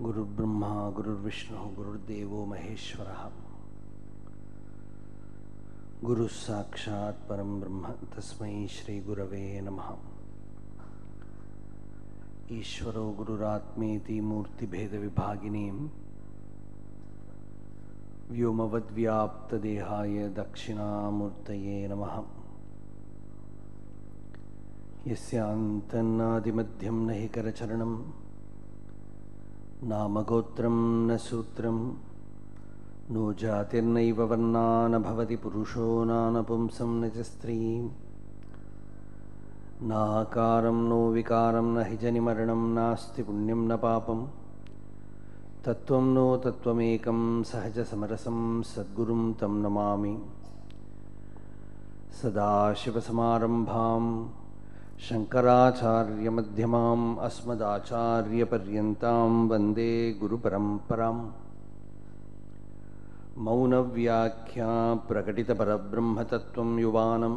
गुरुर्ब्रह्मा, गुरुर्विष्णुः, गुरुर्देवो, महेश्वर। गुरुः साक्षात् परं ब्रह्म, तस्मै श्रीगुरवे नमः। ईश्वरो गुरुरात्मेति मूर्तिभेदविभागिनीं। व्योमवद्व्याप्तदेहाय दक्षिणामूर्तये नमः। यस्यान्तन्नादिमध्यं न करचरणं नामगोत्रं न सूत्रं। नो जातिर्नैव वर्णा न भवति पुरुषो नानपुंसं न च स्त्रीं नाकारं नो विकारं न हि जनिमरणं नास्ति पुण्यं न पापं तत्त्वं नो तत्त्वमेकं सहजसमरसं सद्गुरुं तं नमामि। सदाशिवसमारम्भां शङ्कराचार्यमध्यमाम् अस्मदाचार्यपर्यन्तां वन्दे गुरुपरम्पराम्। मौनव्याख्या प्रकटितपरब्रह्मतत्त्वं युवानं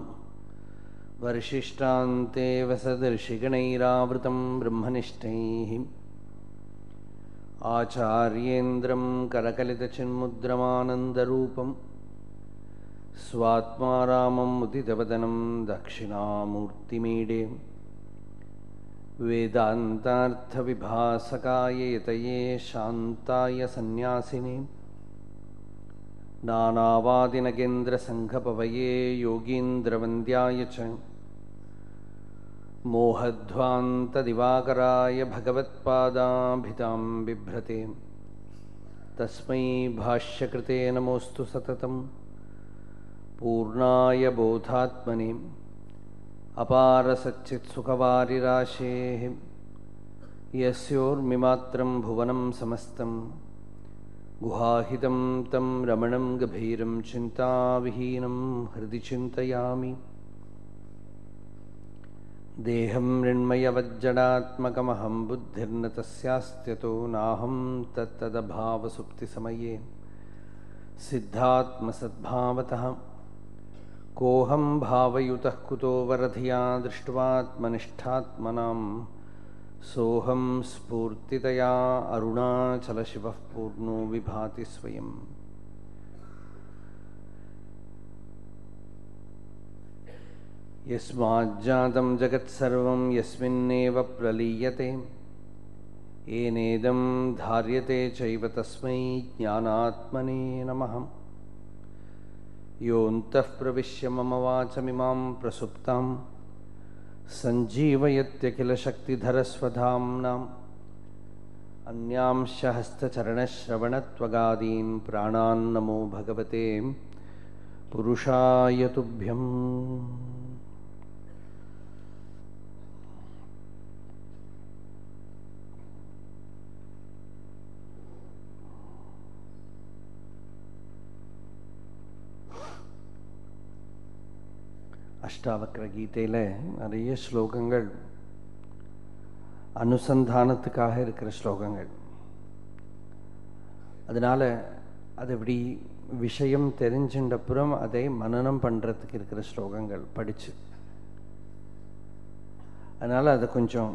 वर्षिष्टान्ते वसदर्शिगणैरावृतं ब्रह्मनिष्ठैः। आचार्येन्द्रं करकलितचिन्मुद्रमानन्दरूपं स्वात्मा रामम् उदितवदनं दक्षिणामूर्तिमीडे। वेदान्तार्थविभासकाय यतये शान्ताय सन्न्यासिने। नानावादिनगेन्द्रसङ्घपवये योगीन्द्रवन्द्याय च। मोहध्वान्तदिवाकराय भगवत्पादाभितां बिभ्रते। तस्मै भाष्यकृते नमोऽस्तु सततं पूर्णाय बोधात्मने अपारसच्चित्सुखवारिराशेः यस्योर्मिमात्रं भुवनं समस्तम् गुहाहितं तं रमणं गभीरं चिन्ताविहीनं हृदि चिन्तयामि। देहं मृण्मयवज्जडात्मकमहं बुद्धिर्न तस्यास्त्यतो नाहं तत्तदभावसुप्तिसमये सिद्धात्मसद्भावतः कोऽहं भावयुतः कुतो वरधिया दृष्ट्वात्मनिष्ठात्मनाम् सोऽहं स्फूर्तितया अरुणाचलशिवः पूर्णो विभाति स्वयम्। यस्माज्जातं जगत्सर्वं यस्मिन्नेव प्रलीयते। येनेदं धार्यते चैव तस्मै ज्ञानात्मने नमः। योऽन्तः प्रविश्य मम वाचमिमां प्रसुप्तां। सञ्जीवयत्यखिलशक्तिधरस्वधाम्नाम् अन्यांश हस्तचरणश्रवणत्वगादीन् प्राणान्नमो भगवते। पुरुषाय तुभ्यम्। அஷ்டாவக்ர கீதையில் நிறைய ஸ்லோகங்கள் அனுசந்தானத்துக்காக இருக்கிற ஸ்லோகங்கள். அதனால் அது இப்படி விஷயம் தெரிஞ்சின்றப்புறம் அதை மனநம் பண்ணுறதுக்கு இருக்கிற ஸ்லோகங்கள் படித்து அதனால் அதை கொஞ்சம்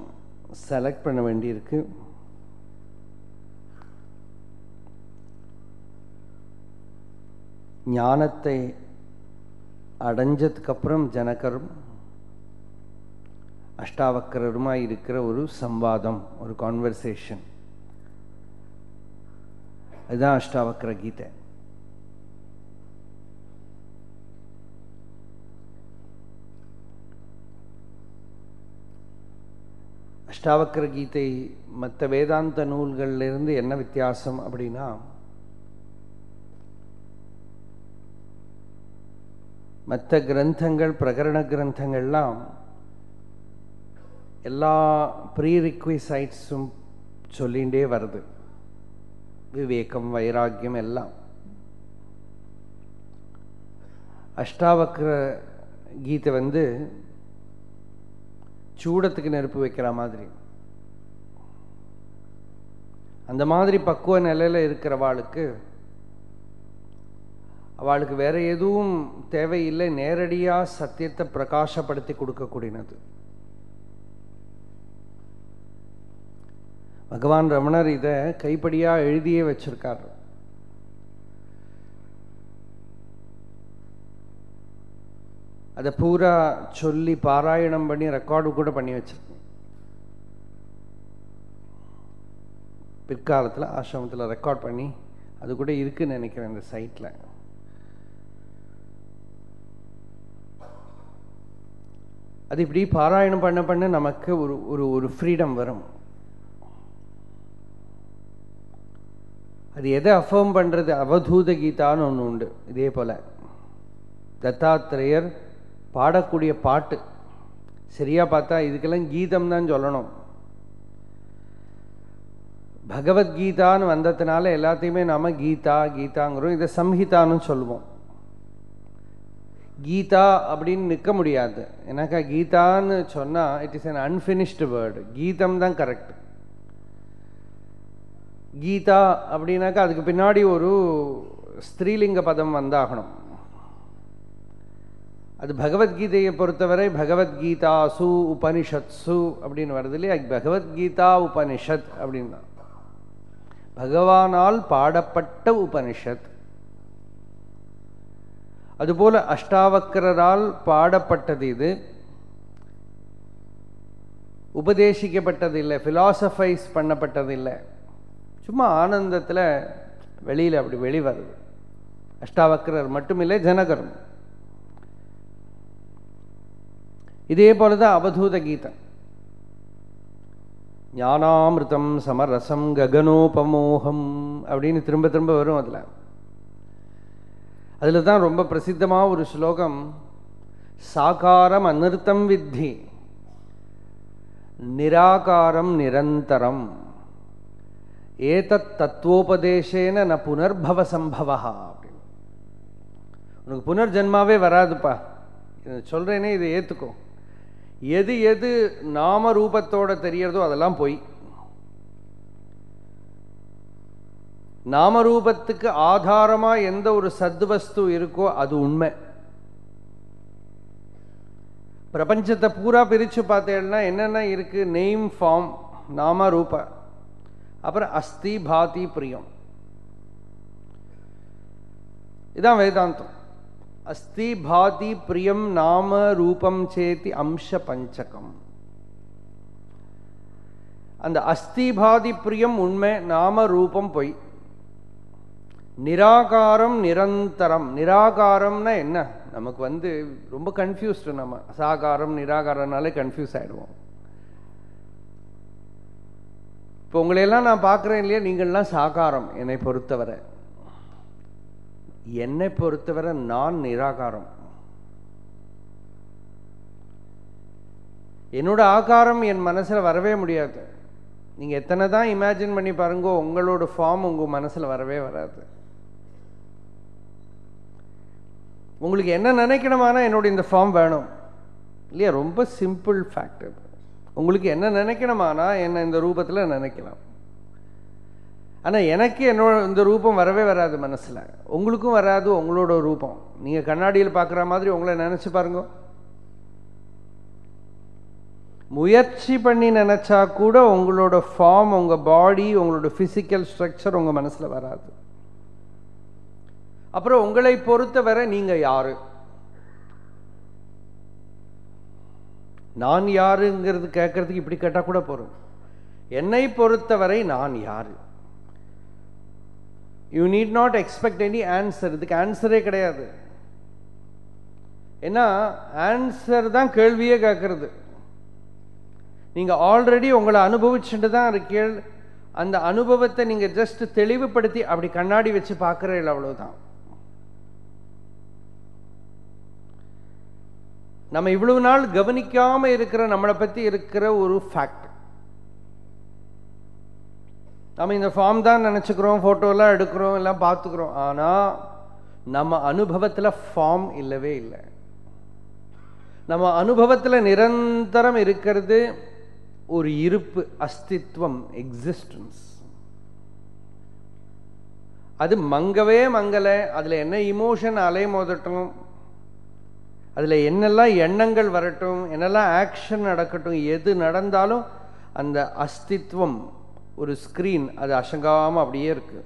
செலக்ட் பண்ண வேண்டியிருக்கு. ஞானத்தை அடைஞ்சதுக்கப்புறம் ஜனகரும் அஷ்டாவக்கரருமாய் இருக்கிற ஒரு சம்வாதம் ஒரு கான்வர்சேஷன் அதுதான் அஷ்டாவக்கர கீதை. அஷ்டாவக்கர கீதை மற்ற வேதாந்த நூல்கள்லேருந்து என்ன வித்தியாசம் அப்படின்னா மற்ற கிரந்தங்கள் பிரகரண கிரந்தங்கள்லாம் எல்லா ப்ரீ ரிக்விசைட்ஸும் சொல்லிகிட்டே வருது. விவேகம் வைராக்கியம் எல்லாம். அஷ்டாவக்ர கீதை வந்து சூடத்துக்கு நெருப்பு வைக்கிற மாதிரி. அந்த மாதிரி பக்குவ நிலையில் இருக்கிறவாளுக்கு அவளுக்கு வேற எதுவும் தேவையில்லை நேரடியாக சத்தியத்தை பிரகாசப்படுத்தி கொடுக்கக்கூடியது. பகவான் ரமணர் இதை கைப்படியாக எழுதியே வச்சிருக்கார். அதை பூரா சொல்லி பாராயணம் பண்ணி ரெக்கார்டு கூட பண்ணி வச்சிருக்கேன் பிற்காலத்தில் ஆசிரமத்தில் ரெக்கார்ட் பண்ணி அது கூட இருக்குன்னு நினைக்கிறேன் இந்த சைட்டில் அது இப்படி பாராயணம் பண்ண பண்ண நமக்கு ஒரு ஒரு ஒரு ஃப்ரீடம் வரும். அது எதை அஃபர்ம் பண்ணுறது அவதூத கீதான்னு ஒன்று உண்டு. இதே போல். தத்தாத்திரேயர் பாடக்கூடிய பாட்டு. சரியாக பார்த்தா இதுக்கெல்லாம் கீதம் தான் சொல்லணும். பகவத்கீதான்னு வந்ததுனால எல்லாத்தையுமே நாம் கீதா கீதாங்கிறோம். இதை சம்ஹிதான்னு சொல்லுவோம். கீதா அப்படின்னு நிற்க முடியாது. ஏன்னாக்கா கீதான்னு சொன்னால் it is an unfinished word கீதம் தான் கரெக்ட் கீதா அப்படின்னாக்கா அதுக்கு பின்னாடி ஒரு ஸ்திரீலிங்க பதம் வந்தாகணும். அது பகவத்கீதையை பொறுத்தவரை பகவத்கீதாசு உபனிஷத்சு அப்படின்னு வருது இல்லையா? பகவத்கீதா உபனிஷத் அப்படின்னா பகவானால் பாடப்பட்ட உபனிஷத். அதுபோல அஷ்டாவக்கரால் பாடப்பட்டது இது. உபதேசிக்கப்பட்டதில்லை ஃபிலாசபைஸ் பண்ணப்பட்டதில்லை. சும்மா ஆனந்தத்தில் வெளியில் அப்படி வெளிவருது. அஷ்டாவக்கரர் மட்டுமில்லை ஜனகரும். இதே போல தான் அவதூத கீதம். ஞானாமிருதம் சமரசம் ககனோபமோகம் அப்படின்னு திரும்ப திரும்ப வரும் அதில். அதில் தான் ரொம்ப பிரசித்தமாக ஒரு ஸ்லோகம் சாகாரம் அனிருத்தம் வித்தி நிராகாரம் நிரந்தரம் ஏதத் தத்துவோபதேசேன ந புனர்பவ சம்பவா அப்படின்னு. உனக்கு புனர்ஜென்மாவே வராதுப்பா. சொல்கிறேனே இதை ஏற்றுக்கோ எது எது நாம ரூபத்தோட தெரியறதோ அதெல்லாம் போய். நாமரூபத்துக்கு ஆதாரமா எந்த ஒரு சத்வஸ்து இருக்கோ அது உண்மை. பிரபஞ்சத்தை பூரா பிரிச்சு பார்த்தேன்னா என்னென்ன இருக்கு? நெய்ம் ஃபார்ம் நாம ரூப அப்புறம் அஸ்தி பாதி பிரியம். இதான் வேதாந்தம். அஸ்தி பாதி பிரியம் நாம ரூபம் சேத்தி அம்ச பஞ்சகம். அந்த அஸ்தி பாதி பிரியம் உண்மை நாம ரூபம் பொய். நிராகாரம் நிரந்தரம். நிராகாரம்னா என்ன? நமக்கு வந்து ரொம்ப கன்ஃபியூஸ்டு நம்ம. சாகாரம் நிராகாரம்னாலே கன்ஃபியூஸ் ஆகிடுவோம் இப்போ உங்களையெல்லாம் நான் பார்க்குறேன் இல்லையா? நீங்கள்லாம் சாகாரம் என்னை பொறுத்தவரை. என்னை பொறுத்தவரை நான் நிராகாரம். என்னோட ஆகாரம் என் மனசில் வரவே முடியாது. நீங்கள் எத்தனை தான் இமேஜின் பண்ணி பாருங்கோ உங்களோட ஃபார்ம் உங்கள் மனசில் வரவே வராது. உங்களுக்கு என்ன நினைக்கணுமானா என்னோட இந்த ஃபார்ம் வேணும். இல்லையா? ரொம்ப சிம்பிள் ஃபேக்ட் உங்களுக்கு என்ன நினைக்கணுமானா என்ன இந்த ரூபத்தில் நினைக்கலாம். ஆனால் எனக்கு என்னோட இந்த ரூபம் வரவே வராது மனசில். உங்களுக்கும் வராது உங்களோட ரூபம். நீங்கள் கண்ணாடியில் பார்க்குற மாதிரி உங்களை நினச்சி பாருங்க. முயற்சி பண்ணி நினச்சா கூட உங்களோட ஃபார்ம் உங்கள் பாடி உங்களோட ஃபிசிக்கல் ஸ்ட்ரக்சர் உங்கள் மனசில் வராது. அப்புறம் உங்களை பொறுத்தவரை நீங்க யாரு? நான் யாருங்கிறது கேட்கறதுக்கு இப்படி கேட்டா கூட போறோம். என்னை பொறுத்தவரை நான் யாரு? You need not expect any answer இதுக்கு ஆன்சரே கிடையாது. ஏன்னா ஆன்சர் தான் கேள்வியே கேட்கறது. நீங்க ஆல்ரெடி உங்களை அனுபவிச்சுட்டு தான் இருக்கீள் அந்த அனுபவத்தை நீங்க ஜஸ்ட் தெளிவுபடுத்தி அப்படி கண்ணாடி வச்சு பார்க்கறீர்கள் அவ்வளவுதான். நம்ம இவ்வளவு நாள் கவனிக்காம இருக்கிற நம்மளை பத்தி இருக்கிற ஒரு ஃபேக்ட் நம்ம இந்த ஃபார்ம் தான் நினச்சிக்கிறோம் ஃபோட்டோலாம் எடுக்கிறோம் எல்லாம் பார்த்துக்கிறோம். ஆனால் நம்ம அனுபவத்தில் ஃபார்ம் இல்லவே இல்லை. நம்ம அனுபவத்தில் நிரந்தரம் இருக்கிறது ஒரு இருப்பு அஸ்தித்வம் எக்ஸிஸ்டன்ஸ் அது மங்கவே மங்கலை அதில் என்ன இமோஷன் அலை மோதட்டும் அதில் என்னெல்லாம் எண்ணங்கள் வரட்டும் என்னெல்லாம் ஆக்ஷன் நடக்கட்டும் எது நடந்தாலும் அந்த அஸ்தித்வம் ஒரு ஸ்கிரீன் அது அசங்காமல் அப்படியே இருக்கு.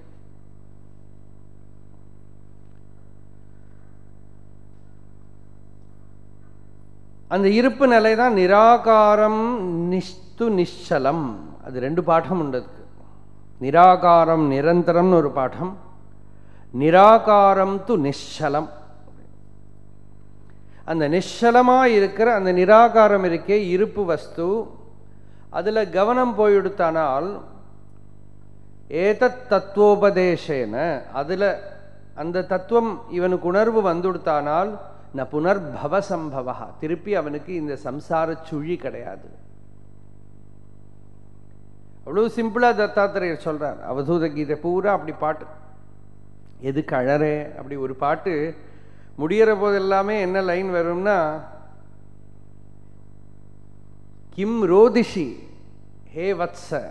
அந்த இருப்பு நிலை தான் நிராகாரம் நிஷ்து நிச்சலம். அது ரெண்டு பாடம் உண்டு நிராகாரம் நிரந்தரம்னு ஒரு பாடம் நிராகாரம் து நிச்சலம். அந்த நிச்சலமாக இருக்கிற அந்த நிராகாரம் இருக்கே இருப்பு வஸ்து. அதில் கவனம் போயிடுத்தானால் ஏதத் தத்துவோபதேசேன அதில் அந்த தத்துவம் இவனுக்கு உணர்வு வந்துடுத்தானால் ந புனர்பவ சம்பவா. திருப்பி அவனுக்கு இந்த சம்சார சுழி கிடையாது. அவ்வளோ சிம்பிளாக தத்தாத்திரையர் சொல்கிறார் அவதூத கீதை பூரா அப்படி பாட்டு. எதுக்கு அழறே? அப்படி ஒரு பாட்டு முடிகிற போது எல்லாமே என்ன லைன் வரும்னா கிம் ரோதிஷி? ஹே வத்ச.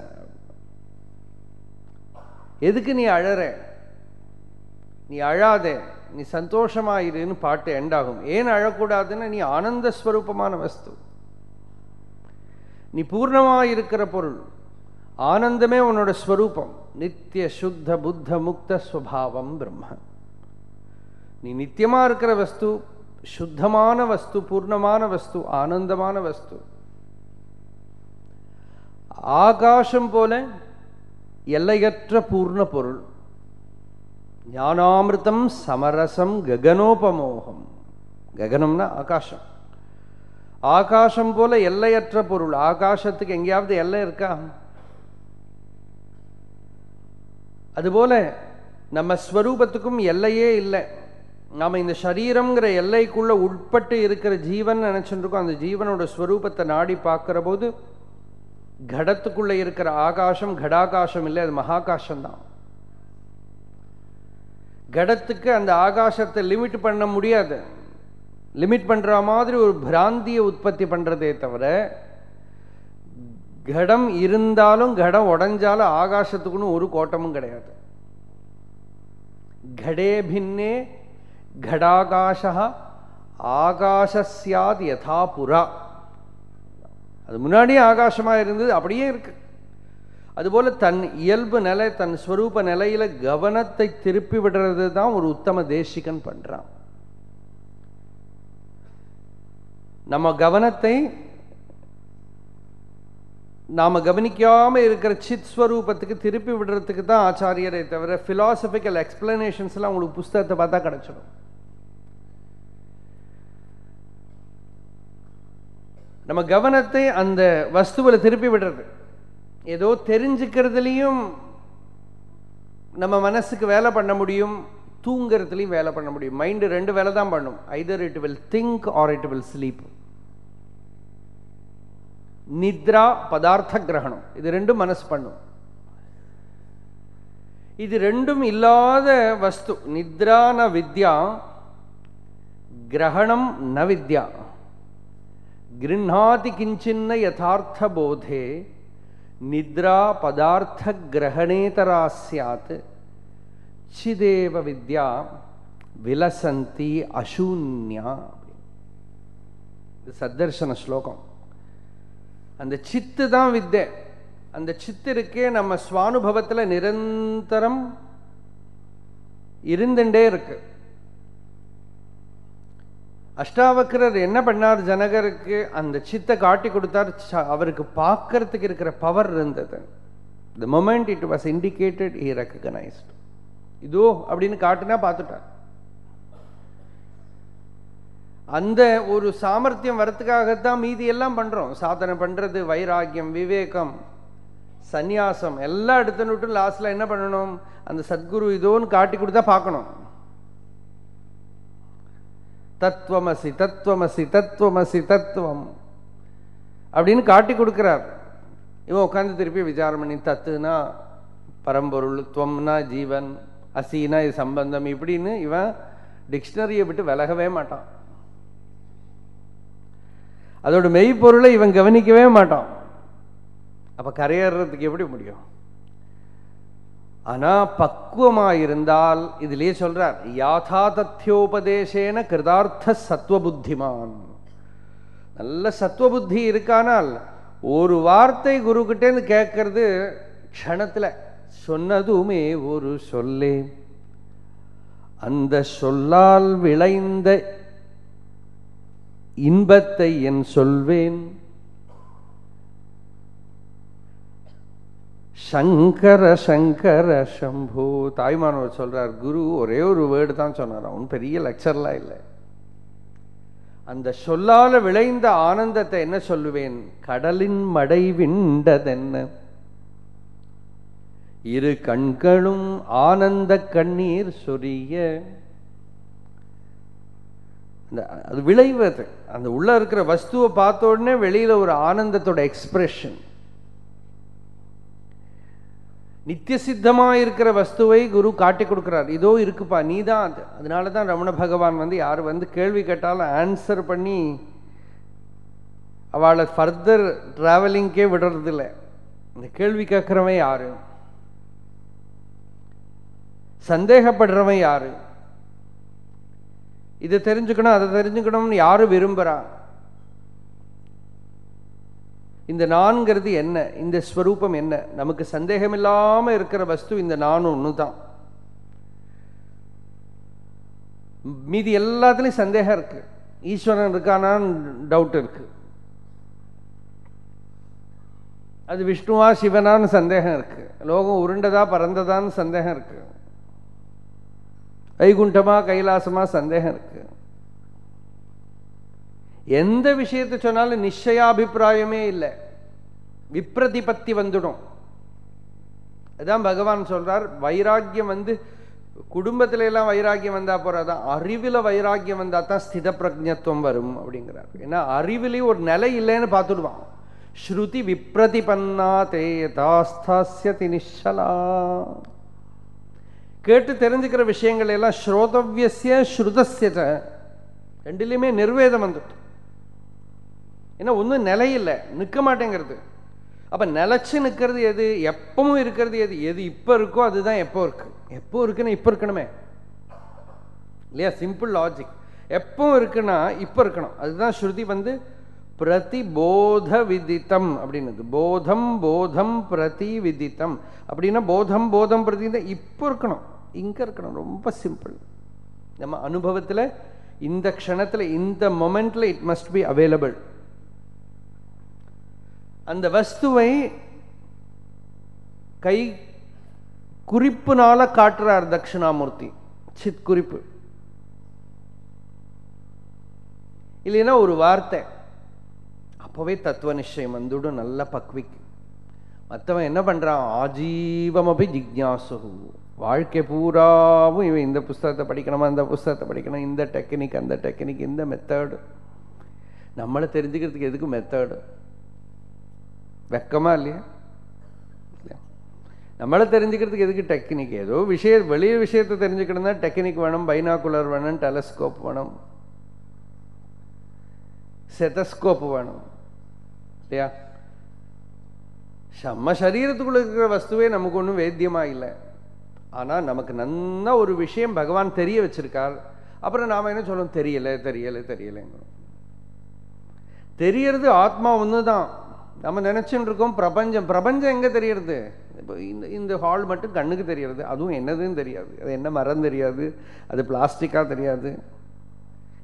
எதுக்கு நீ அழற? நீ அழாதே. நீ சந்தோஷமாயிருன்னு பாட்டு எண்டாகும் ஏன் அழக்கூடாதுன்னு நீ ஆனந்த ஸ்வரூபமான வஸ்து. நீ பூர்ணமாக இருக்கிற பொருள். ஆனந்தமே உன்னோட ஸ்வரூபம். நித்திய சுத்த புத்த முக்த ஸ்வபாவம் பிரம்ம. நீ நித்தியமா இருக்கிற வஸ்து சுத்தமான வஸ்து பூர்ணமான வஸ்து ஆனந்தமான வஸ்து. ஆகாசம் போல எல்லையற்ற பூர்ண பொருள். ஞானாமிருதம் சமரசம் ககனோபமோகம். ககனம்னா ஆகாசம். ஆகாசம் போல எல்லையற்ற பொருள். ஆகாசத்துக்கு எங்கேயாவது எல்லை இருக்கா? அதுபோல நம்ம ஸ்வரூபத்துக்கும் எல்லையே இல்லை. நாம் இந்த சரீரம்ங்கிற எல்லைக்குள்ள உட்பட்டு இருக்கிற ஜீவன் நினைச்சுட்டு அந்த ஜீவனோட ஸ்வரூபத்தை நாடி பார்க்குற போது கடத்துக்குள்ள இருக்கிற ஆகாசம் கடாகாசம் இல்லை அது மகாகாசம்தான். கடத்துக்கு அந்த ஆகாசத்தை லிமிட் பண்ண முடியாது. லிமிட் பண்ற மாதிரி ஒரு பிராந்தியை உற்பத்தி பண்றதே தவிர கடம் இருந்தாலும் கடம் உடஞ்சாலும் ஆகாசத்துக்குன்னு ஒரு கோட்டமும் கிடையாது. கடே பின்னே கடாகாஷா ஆகாஷியாத் யதா புறா அது முன்னாடியே ஆகாசமா இருந்தது அப்படியே இருக்கு. அதுபோல் தன் இயல்பு நிலை தன் ஸ்வரூப நிலையில கவனத்தை திருப்பி விடுறது தான் ஒரு உத்தம தேசிகன் பண்றான். நம்ம கவனத்தை நாம கவனிக்காமல் இருக்கிற சித் ஸ்வரூபத்துக்கு திருப்பி விடுறதுக்கு தான் ஆச்சாரியரை தவிர ஃபிலாசபிக்கல் எக்ஸ்பிளனேஷன்ஸ் எல்லாம் உங்களுக்கு புஸ்தகத்தை பார்த்தா கிடச்சிடும். நம்ம கவனத்தை அந்த வஸ்துவில் திருப்பி விடுறது. ஏதோ தெரிஞ்சுக்கிறதுலையும் நம்ம மனசுக்கு வேலை பண்ண முடியும் தூங்குறதுலையும் வேலை பண்ண முடியும். மைண்டு ரெண்டு வேலை தான் பண்ணும். Either it will think or it will sleep நித்ரா பதார்த்த கிரகணம். இது ரெண்டும் மனசு பண்ணும். இது ரெண்டும் இல்லாத வஸ்து. நித்ரா ந வித்யா கிரகணம் ந வித்யா. கிருண்ணாதி கிஞ்சின்ன யதார்த்த போதே நித்ரா பதார்த்த கிரகணேதரா சாத் சிதேவ வித்யா விலசந்தி அசூன்யா. இது சத்தர்சன ஸ்லோகம். அந்த சித்து தான் வித்தை. அந்த சித்து இருக்கே நம்ம சுவானுபவத்தில் நிரந்தரம் இருந்துட்டே இருக்குது அஷ்டாவக்கரர் என்ன பண்ணார்? ஜனகருக்கு அந்த சித்தை காட்டி கொடுத்தார். அவருக்கு பார்க்கறதுக்கு இருக்கிற பவர் இருந்தது. The moment it was indicated he recognised இதோ அப்படின்னு காட்டுனா பார்த்துட்டார். அந்த ஒரு சாமர்த்தியம் வரத்துக்காகத்தான் மீதி எல்லாம் பண்றோம். சாதனை பண்றது வைராக்கியம் விவேகம் சந்நியாசம் எல்லாம் எடுத்துன்னு லாஸ்ட்ல என்ன பண்ணணும்? அந்த சத்குரு இதோன்னு காட்டி கொடுத்தா பார்க்கணும். தத்துவமசி தத்துவமசி தத்துவமசி தத்துவம். அப்படின்னு காட்டி கொடுக்குறார். இவன் உட்காந்து திருப்பி விசாரம் பண்ணி தத்துனா பரம்பொருள் துவம்னா ஜீவன் அசினா இது சம்பந்தம் இப்படின்னு இவன் டிக்ஷனரியை விட்டு விலகவே மாட்டான். அதோட மெய்ப்பொருளை இவன் கவனிக்கவே மாட்டான். அப்போ கரையேறதுக்கு எப்படி முடியும்? ஆனால் பக்குவமாக இருந்தால் இதிலே சொல்றார் யாதாதத்தியோபதேசேன கிருதார்த்த சத்துவ புத்திமான் நல்ல சத்துவ புத்தி இருக்கானால் ஒரு வார்த்தை குருக்கிட்டேன்னு கேட்கறது க்ஷணத்தில் சொன்னதுமே ஒரு சொல்லே. அந்த சொல்லால் விளைந்த இன்பத்தை என் சொல்வேன். சங்கர சங்கர சம்பு. தாய்மானவர் சொல்றார் குரு ஒரே ஒரு வேர்டு தான் சொன்னார். அவன் பெரிய லெக்சர்லாம் இல்லை. அந்த சொல்லால விளைந்த ஆனந்தத்தை என்ன சொல்லுவேன்? கடலின் மடை விண்டதென்ன? இரு கண்களும் ஆனந்த கண்ணீர் சொரிய. அந்த அது விளைவது அந்த உள்ள இருக்கிற வஸ்துவை பார்த்த உடனே வெளியில ஒரு ஆனந்தத்தோட எக்ஸ்பிரஷன் நித்திய இருக்கிற வஸ்துவை குரு காட்டி கொடுக்குறார். இதோ இருக்குப்பா நீ தான் அது. அதனால தான் ரமண பகவான் வந்து யார் வந்து கேள்வி கேட்டாலும் ஆன்சர் பண்ணி அவளை ஃபர்தர் ட்ராவலிங்கே விடுறதில்ல. இந்த கேள்வி கேட்குறவன் யாரு? சந்தேகப்படுறவன் யாரு? இதை தெரிஞ்சுக்கணும் அதை தெரிஞ்சுக்கணும்னு யாரும் விரும்புகிறான் இந்த நான்கிறது என்ன? இந்த ஸ்வரூபம் என்ன? நமக்கு சந்தேகம் இல்லாமல் இருக்கிற வஸ்து இந்த நான் ஒன்று தான் மீதி எல்லாத்துலேயும் சந்தேகம் இருக்கு. ஈஸ்வரன் இருக்கானான்னு டவுட் இருக்கு. அது விஷ்ணுவா சிவனான்னு சந்தேகம் இருக்கு. லோகம் உருண்டதா பறந்ததான்னு சந்தேகம் இருக்கு. வைகுண்டமா கைலாசமா சந்தேகம் இருக்கு. எந்த விஷயத்தை சொன்னாலும் நிச்சயாபிப்பிராயமே இல்லை. விப்ரதிபத்தி வந்துடும். அதான் பகவான் சொல்றார் வைராக்கியம் வந்து குடும்பத்துல எல்லாம் வைராக்கியம் வந்தா போறாதான் அறிவில் வைராக்கியம் வந்தா தான் ஸ்தித பிரஜத்துவம் வரும் அப்படிங்கிறார். ஏன்னா அறிவிலையும் ஒரு நிலை இல்லைன்னு பார்த்துடுவான். ஸ்ருதி விப்ரதிபன்னா தே யதாஸ்தாஸ்யதி நிஷலா. கேட்டு தெரிஞ்சுக்கிற விஷயங்கள் எல்லாம் ஸ்ரோதவியசிய ஸ்ருதசிய ரெண்டுலேயுமே நிர்வேதம் வந்துட்டு. ஏன்னா ஒன்றும் நிலையில்லை நிற்க மாட்டேங்கிறது. அப்போ நிலச்சி நிற்கிறது எது எப்பவும் இருக்கிறது எது எது இப்போ இருக்கோ அதுதான் எப்போ இருக்கு. எப்போ இருக்குன்னா இப்போ இருக்கணுமே. இல்லையா? சிம்பிள் லாஜிக் எப்பவும் இருக்குன்னா இப்போ இருக்கணும். அதுதான் ஸ்ருதி வந்து பிரதிபோத விதித்தம் அப்படின்னது. போதம் போதம் பிரதி விதித்தம் அப்படின்னா போதம் போதம் பிரதி இப்போ இருக்கணும். இங்கே இருக்கணும். ரொம்ப சிம்பிள் நம்ம அனுபவத்தில் இந்த க்ஷணத்தில் இந்த மொமெண்ட்ல இட் மஸ்ட் பி அவைலபிள் அந்த வஸ்துவை கை குறிப்புனால காட்டுறார் தட்சிணாமூர்த்தி. சித் குறிப்பு. இல்லைன்னா ஒரு வார்த்தை. அப்போவே தத்துவ நிச்சயம் வந்துடும். நல்ல பக்விக்கு. மற்றவன் என்ன பண்றான்? ஆஜீவமபி ஜிக்யாசு வாழ்க்கை பூராவும் இவன் இந்த புஸ்தகத்தை படிக்கணுமா? அந்த புஸ்தகத்தை படிக்கணும். இந்த டெக்னிக் அந்த டெக்னிக் இந்த மெத்தடு நம்மளை தெரிஞ்சுக்கிறதுக்கு எதுக்கு மெத்தடு வெக்கமா இல்லையா? நம்மளை தெரிஞ்சுக்கிறதுக்கு எதுக்கு டெக்னிக்? ஏதோ விஷய வெளிய விஷயத்தை தெரிஞ்சுக்கணும்னா டெக்னிக் வேணும் பைனாகுலர் வேணும் டெலஸ்கோப் வேணும். செதஸ்கோப் வேணும். இல்லையா? நம்ம சரீரத்துக்குள்ள இருக்கிற வஸ்துவே நமக்கு ஒன்றும் வேத்தியமா இல்லை. ஆனால் நமக்கு நன்னா ஒரு விஷயம் பகவான் தெரிய வச்சிருக்கார். அப்புறம் நாம் என்ன சொல்லணும் தெரியல தெரியல தெரியலைங்க தெரியறது ஆத்மா ஒன்று தான் நம்ம நினச்சின்னு இருக்கோம் பிரபஞ்சம். பிரபஞ்சம் எங்கே தெரியறது? இப்போ இந்த இந்த ஹால் மட்டும் கண்ணுக்கு தெரியறது. அதுவும் என்னதுன்னு தெரியாது. அது என்ன மரம் தெரியாது? அது பிளாஸ்டிக்காக தெரியாது.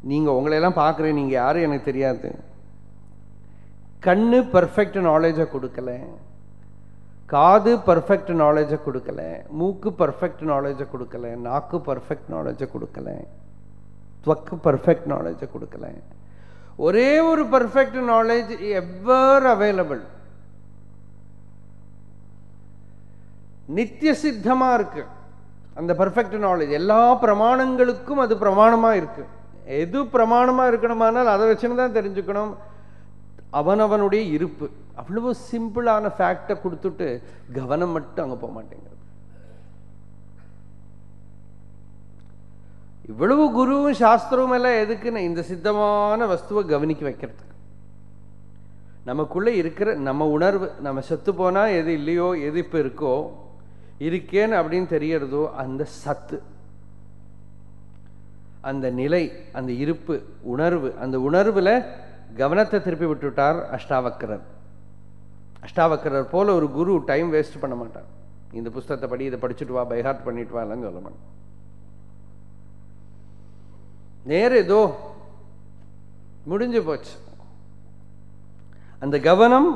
நீங்கள் உங்களையெல்லாம் பார்க்குறேன் நீங்கள் யாரும் எனக்கு தெரியாது. கண்ணு பர்ஃபெக்ட் நாலேஜை கொடுக்கல. காது பர்ஃபெக்ட் நாலேஜை கொடுக்கல. மூக்கு பர்ஃபெக்ட் நாலேஜை கொடுக்கல. நாக்கு பர்ஃபெக்ட் நாலேஜை கொடுக்கல. துவக்கு பர்ஃபெக்ட் நாலேஜை கொடுக்கல. ஒரே ஒரு பர்ஃபெக்ட் நாலேஜ் எவர் அவைலபிள் நித்திய சித்தமா இருக்கு. அந்த பர்ஃபெக்ட் நாலேஜ் எல்லா பிரமாணங்களுக்கும் அது பிரமாணமா இருக்கு. எது பிரமாணமா இருக்கணுமானால் அதை வச்சுன்னு தான் தெரிஞ்சுக்கணும். அவனவனுடைய இருப்பு. அவ்வளவு சிம்பிளான ஃபேக்டை கொடுத்துட்டு கவனம் மட்டும் அங்கே போக மாட்டேங்கிறது இவ்வளவு குருவும் சாஸ்திரமும் எல்லாம் எதுக்குன்னு இந்த சித்தமான வஸ்துவை கவனிக்க வைக்கிறதுக்கு. நமக்குள்ளே இருக்கிற நம்ம உணர்வு நம்ம செத்து போனால் எது இல்லையோ எது இப்போ இருக்கோ இருக்கேன்னு அப்படின்னு தெரியறதோ அந்த சத்து. அந்த நிலை அந்த இருப்பு உணர்வு அந்த உணர்வில் கவனத்தை திருப்பி விட்டுட்டார் அஷ்டாவக்கரர். அஷ்டாவக்கரர் போல ஒரு குரு டைம் வேஸ்ட் பண்ண மாட்டார். இந்த புஸ்தகத்தை படி இதை படிச்சுட்டு வா பைஹார்ட் பண்ணிட்டு வா எல்லாம் சொல்ல மாட்டேன் நேர ஏதோ முடிஞ்சு போச்சு. அந்த கவனம்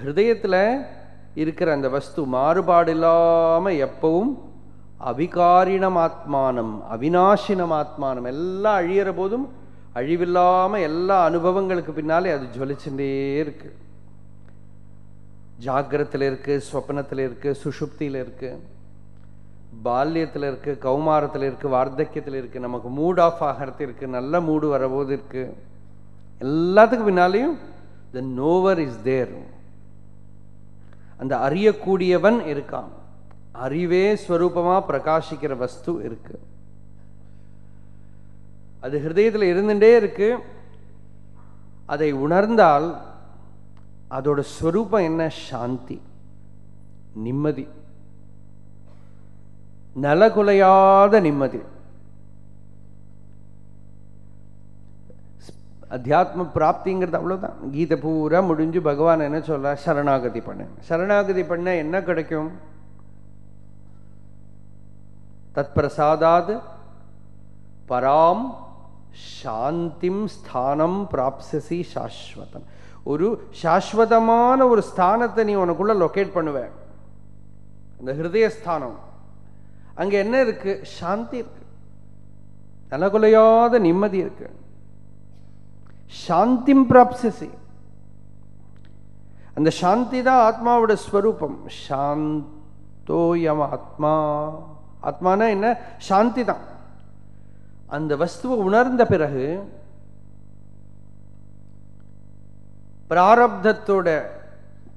ஹிருதயத்தில் இருக்கிற அந்த வஸ்து மாறுபாடு இல்லாமல் எப்பவும் அவிகாரிணம் ஆத்மானம் அவினாசினம் ஆத்மானம் எல்லாம் அழியிற போதும் அழிவில்லாம எல்லா அனுபவங்களுக்கு பின்னாலே அது ஜொலிச்சுட்டே இருக்கு. ஜாகிரத்தில் இருக்கு ஸ்வப்னத்தில் இருக்கு சுஷுப்தியில் இருக்கு. பால்யத்தில் இருக்கு கௌமாரத்தில் இருக்கு வார்த்தக்கியத்தில் இருக்கு நமக்கு மூட் ஆஃப் ஆகிறது இருக்கு நல்ல மூடு வரபோது இருக்கு. எல்லாத்துக்கும் பின்னாலேயும் த நோவர் இஸ் தேர் அந்த அறியக்கூடியவன் இருக்கான். அறிவே ஸ்வரூபமாக பிரகாசிக்கிற வஸ்து இருக்கு. அது ஹிருதயத்தில் இருந்துட்டே இருக்கு. அதை உணர்ந்தால் அதோட ஸ்வரூபம் என்ன? சாந்தி நிம்மதி. நலகுலையாத நிம்மதி. அத்தியாத்ம பிராப்திங்கிறது அவ்வளோதான் கீதை பூரா முடிஞ்சு பகவான் என்ன சொல்ல சரணாகதி பண்ண. சரணாகதி பண்ண என்ன கிடைக்கும்? தத்பிரசாதாத் பராம் சாந்திம் ஸ்தானம் பிராப்சசி சாஸ்வதம். ஒரு சாஸ்வதமான ஒரு ஸ்தானத்தை நீ உனக்குள்ள லொக்கேட் பண்ணுவேன் அந்த ஹிருதயஸ்தானம். அங்க என்ன இருக்கு? சாந்தி இருக்கு. நலகுலையாத நிம்மதி இருக்கு. சாந்திம் பிராப்சசி அந்த சாந்தி தான் ஆத்மாவோட ஸ்வரூபம். சாந்தோயம் ஆத்மா. ஆத்மானா என்ன? சாந்தி தான். அந்த வஸ்துவை உணர்ந்த பிறகு பிராரப்தத்தோட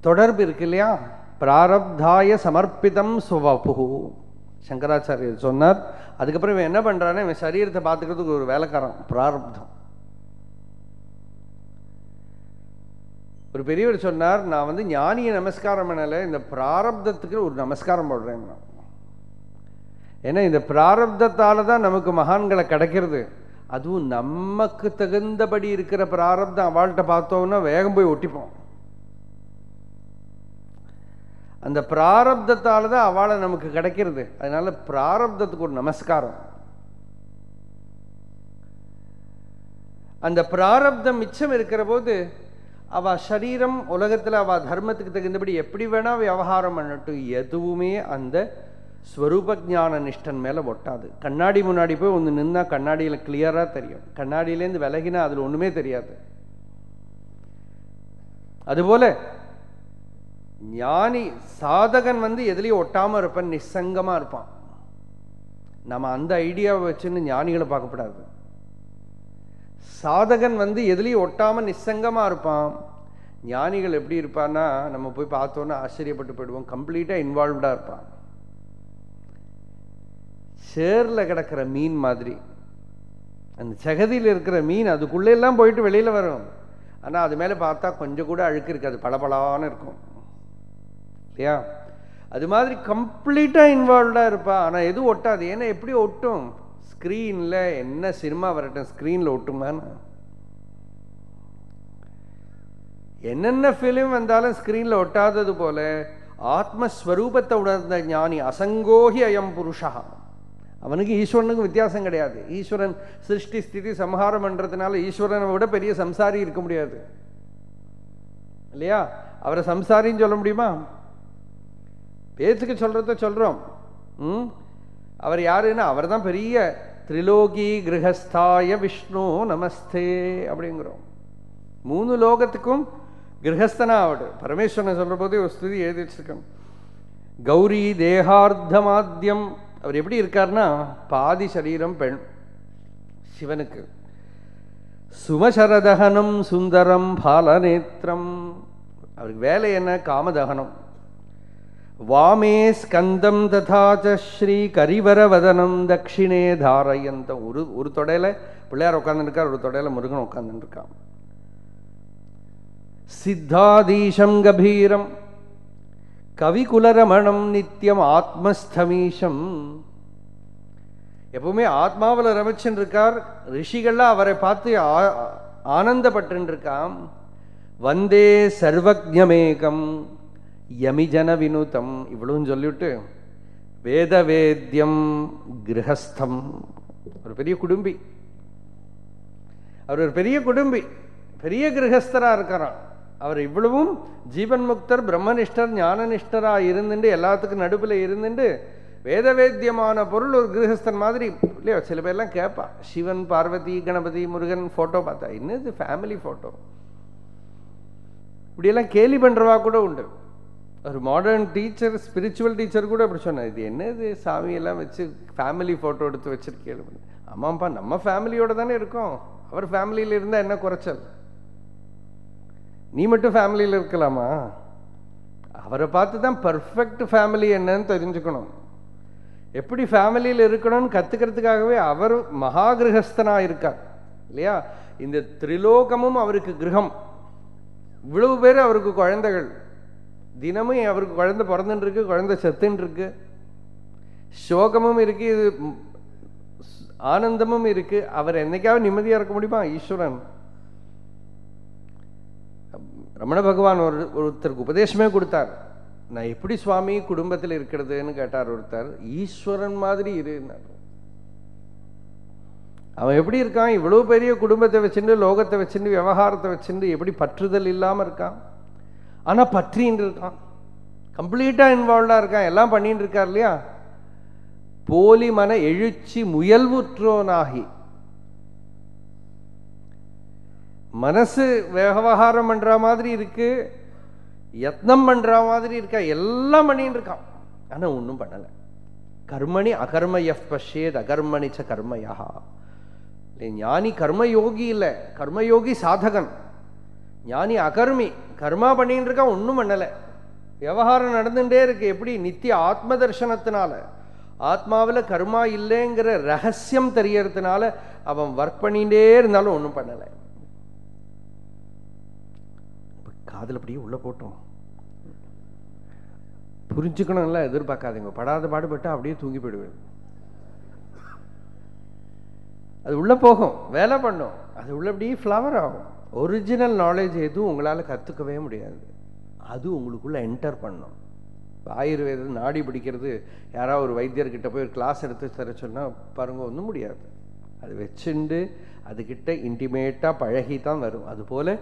தொடர்பு இருக்கு இல்லையா? பிராரப்தாய சமர்ப்பிதம் சுவபு சங்கராச்சாரியர் சொன்னார். அதுக்கப்புறம் இவன் என்ன பண்றான்னா இவன் சரீரத்தை பார்த்துக்கிறதுக்கு ஒரு வேலைக்காரன் பிராரப்தம். ஒரு பெரியவர் சொன்னார் நான் வந்து ஞானியை நமஸ்காரம் பண்ணலை இந்த பிராரப்தத்துக்கு ஒரு நமஸ்காரம் போடுறேன். நான் ஏன்னா இந்த பிராரப்தத்தால தான் நமக்கு மகான்களை கிடைக்கிறது. அதுவும் நமக்கு தகுந்தபடி இருக்கிற பிராரப்தம் அவள்கிட்ட பார்த்தோம்னா வேகம் போய் ஒட்டிப்போம். அந்த பிராரப்தத்தால் தான் அவளை நமக்கு கிடைக்கிறது. அதனால பிராரப்தத்துக்கு ஒரு நமஸ்காரம். அந்த பிராரப்தம் மிச்சம் இருக்கிற போது அவ சரீரம் உலகத்துல அவ தர்மத்துக்கு தகுந்தபடி எப்படி வேணா விவகாரம் பண்ணட்டும் எதுவுமே அந்த ஸ்வரூப ஜான நிஷ்டன் மேலே ஒட்டாது. கண்ணாடி முன்னாடி போய் ஒன்று நின்னா கண்ணாடியில் கிளியராக தெரியும். கண்ணாடியிலேருந்து விலகினா அதில் ஒன்றுமே தெரியாது. அதுபோல ஞானி சாதகன் வந்து எதுலேயும் ஒட்டாம இருப்பான் நிசங்கமா இருப்பான். நம்ம அந்த ஐடியாவை வச்சுன்னு ஞானிகளை பார்க்கப்படாது சாதகன் வந்து எதுலேயும் ஒட்டாம நிசங்கமா இருப்பான். ஞானிகள் எப்படி இருப்பான்னா நம்ம போய் பார்த்தோன்னா ஆச்சரியப்பட்டு போயிடுவோம். கம்ப்ளீட்டா இன்வால்வ்டா இருப்பான். சேர்ல கிடக்கிற மீன் மாதிரி. அந்த சகதியில் இருக்கிற மீன் அதுக்குள்ளே எல்லாம் போயிட்டு வெளியில் வரும். ஆனா அது மேலே பார்த்தா கொஞ்சம் கூட அழுக்கு இருக்காது பளபளான்னு இருக்கும். இல்லையா? அது மாதிரி கம்ப்ளீட்டா இன்வால்வ்டா இருப்பா. ஆனா எதுவும் ஒட்டாது? ஏன்னா எப்படி ஒட்டும்? ஸ்க்ரீனில் என்ன சினிமா வரட்டும் ஸ்க்ரீனில் ஒட்டுமான்னு. என்னென்ன ஃபிலிம் வந்தாலும் ஸ்க்ரீனில் ஒட்டாதது போல ஆத்மஸ்வரூபத்தை உணர்ந்த ஞானி அசங்கோஹி அயம் புருஷா. அவனுக்கு ஈஸ்வரனுக்கும் வித்தியாசம் கிடையாது. ஈஸ்வரன் சிருஷ்டி ஸ்திதி சம்ஹாரம் பண்றதுனால ஈஸ்வரனை விட பெரிய சம்சாரி இருக்க முடியாது. இல்லையா? அவரை சம்சாரின்னு சொல்ல முடியுமா? பேத்துக்கு சொல்கிறத சொல்கிறோம் அவர் யாருன்னா அவர் தான் பெரிய திரிலோகி கிரகஸ்தாய விஷ்ணு நமஸ்தே அப்படிங்கிறோம். மூணு லோகத்துக்கும் கிரகஸ்தனாக அவடு பரமேஸ்வரனை சொல்ற போது ஒரு ஸ்துதி எழுதி வச்சிருக்கோம் கௌரி தேகார்த்தமாத்தியம் அவர் எப்படி இருக்கார்னா பாதி சரீரம் பெண் சிவனுக்கு. சுமசரதகனம் சுந்தரம் பாலநேத்திரம். அவருக்கு வேலை என்ன? காமதகனம். வாமே ஸ்கந்தம் ததா ஸ்ரீ கரிவரவதனம் தட்சிணே தாரயந்தம் ஒரு ஒரு தொடையில பிள்ளையார் உட்காந்துருக்கார் ஒரு தொடையில முருகன் உட்காந்துருக்கான் சித்தாதீஷம் கபீரம் கவிகுலரமணம் நித்தியம் ஆத்மஸ்தமீஷம். எப்பவுமே ஆத்மாவில் ரமிச்சுன்னு இருக்கார் ரிஷிகள்லாம் அவரை பார்த்து ஆ- ஆனந்தப்பட்டு வந்தே சர்வஜமேகம் யமிஜன வினுதம். இவ்வளவும் சொல்லிவிட்டு வேதவேத்தியம் கிரகஸ்தம். ஒரு பெரிய குடும்பி. அவர் ஒரு பெரிய குடும்பி. பெரிய கிரகஸ்தராக இருக்கிறார் அவர் இவ்வளவும் ஜீவன் முக்தர் பிரம்மனிஷ்டர் ஞானனிஷ்டரா இருந்துட்டு எல்லாத்துக்கும் நடுவில் இருந்துட்டு வேதவேத்தியமான பொருள் ஒரு கிரகஸ்தன் மாதிரி. இல்லையா சில பேர்லாம் கேட்பா சிவன் பார்வதி கணபதி முருகன் ஃபோட்டோ பார்த்தா இது ஃபேமிலி ஃபோட்டோ இப்படியெல்லாம் கேலி பண்றவா கூட உண்டு. ஒரு மாடர்ன் டீச்சர் ஸ்பிரிச்சுவல் டீச்சர் கூட அப்படி சொன்னார் இது என்னது? சாமியெல்லாம் வச்சு ஃபேமிலி ஃபோட்டோ எடுத்து வச்சுருக்கேன் ஆமாம்ப்பா நம்ம ஃபேமிலியோட தானே இருக்கோம். அவர் ஃபேமிலியில் இருந்தால் என்ன குறைச்சல்? நீ மட்டும் ஃபேமிலியில் இருக்கலாமா? அவரை பார்த்து தான் பர்ஃபெக்ட் ஃபேமிலி என்னன்னு தெரிஞ்சுக்கணும். எப்படி ஃபேமிலியில் இருக்கணும்னு கற்றுக்கிறதுக்காகவே அவர் மகா கிரகஸ்தனாக இருக்கார். இல்லையா? இந்த திரிலோகமும் அவருக்கு கிரகம். இவ்வளவு பேர் அவருக்கு குழந்தைகள். தினமும் அவருக்கு குழந்தை பிறந்துட்டு இருக்கு குழந்தை செத்துன்னு இருக்கு சோகமும் இருக்கு இது ஆனந்தமும் இருக்கு. அவர் என்னைக்காவது நிம்மதியா இருக்க முடியுமா? ஈஸ்வரன். ரமண பகவான் ஒரு ஒருத்தருக்கு உபதேசமே கொடுத்தார். நான் எப்படி சுவாமி குடும்பத்தில் இருக்கிறதுன்னு கேட்டார் ஒருத்தர். ஈஸ்வரன் மாதிரி இருந்தார் அவன் எப்படி இருக்கான்? இவ்வளவு பெரிய குடும்பத்தை வச்சுட்டு லோகத்தை வச்சுட்டு விவகாரத்தை வச்சுட்டு எப்படி பற்றுதல் இல்லாம இருக்கான்? ஆனா பற்றின்னு இருக்கான். கம்ப்ளீட்டா இன்வால்வ்டா இருக்கான். எல்லாம் பண்ணிட்டு இருக்கார் இல்லையா? போலி மன எழுச்சி முயல்வுற்றோனாகி. மனசு விவகாரம் பண்ணுற மாதிரி இருக்கு. யத்னம் பண்ணுற மாதிரி இருக்கா? எல்லாம் பண்ணிட்டு இருக்கான். ஆனா ஒன்றும் பண்ணல. கர்மணி அகர்மய எஃப் பஷ்யேத் அகர்மணி ச கர்மயா ஞானி கர்மயோகி இல்லை. கர்மயோகி சாதகன். ஞானி அகர்மி கர்மா பண்ணின்னு இருக்கான் ஒன்றும் பண்ணலை. விவகாரம் நடந்துகிட்டே இருக்கு. எப்படி? நித்திய ஆத்ம தர்சனத்தினால ஆத்மாவில் கர்மா இல்லைங்கிற ரகசியம் தெரியறதுனால அவன் ஒர்க் பண்ணிகிட்டே இருந்தாலும் ஒன்றும் பண்ணலை. இப்ப அப்படியே உள்ளே போட்டோம். புரிஞ்சுக்கணும்ல எதிர்பார்க்காதீங்க. படாத பாடுபட்டா அப்படியே தூங்கி போயிடுவேன். அது உள்ளே போகும். வேலை பண்ணும். அது உள்ள அப்படியே ஃப்ளவர் ஆகும். ஒரிஜினல் நாலேஜ் எதுவும் உங்களால் கற்றுக்கவே முடியாது. அது உங்களுக்குள்ளே என்டர் பண்ணும். இப்போ ஆயுர்வேதம் நாடி பிடிக்கிறது யாராவது ஒரு வைத்தியர்கிட்ட போய் ஒரு கிளாஸ் எடுத்து தர சொன்னால் பாருங்க ஒன்றும் முடியாது. அது வச்சுண்டு அதுக்கிட்ட இன்டிமேட்டாக பழகி தான் வரும். அதுபோல்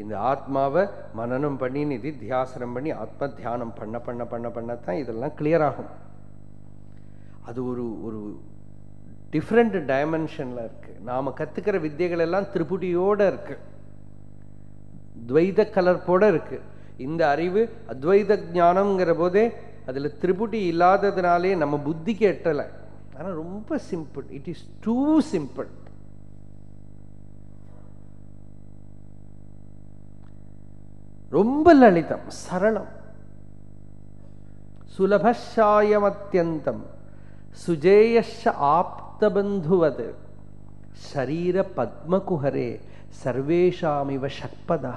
இந்த ஆத்மாவை மனனம் பண்ணி நிதி தியாசனம் பண்ணி ஆத்ம தியானம் பண்ண பண்ண பண்ண பண்ணத்தான் இதெல்லாம் கிளியர் ஆகும். அது ஒரு ஒரு டிஃப்ரெண்ட் டைமென்ஷனில் இருக்குது நாம் கற்றுக்கிற வித்தைகள் எல்லாம் திருப்புடியோடு இருக்குது துவைத கலர்ப்போட இருக்கு. இந்த அறிவு அத்வைத ஞானம்ங்கிற போதே அதுல திரிபுடி இல்லாததுனாலே நம்ம புத்திக்கு எட்டலை. ஆனா ரொம்ப simple. It is too simple ரொம்ப லலிதம் சரளம். சுலபஷாயமத்தியந்தம் சுஜேயஷ ஆப்தபந்துவது. சரீர பத்மகுஹரே. சர்வேஷாமிவ ஷட்பதா.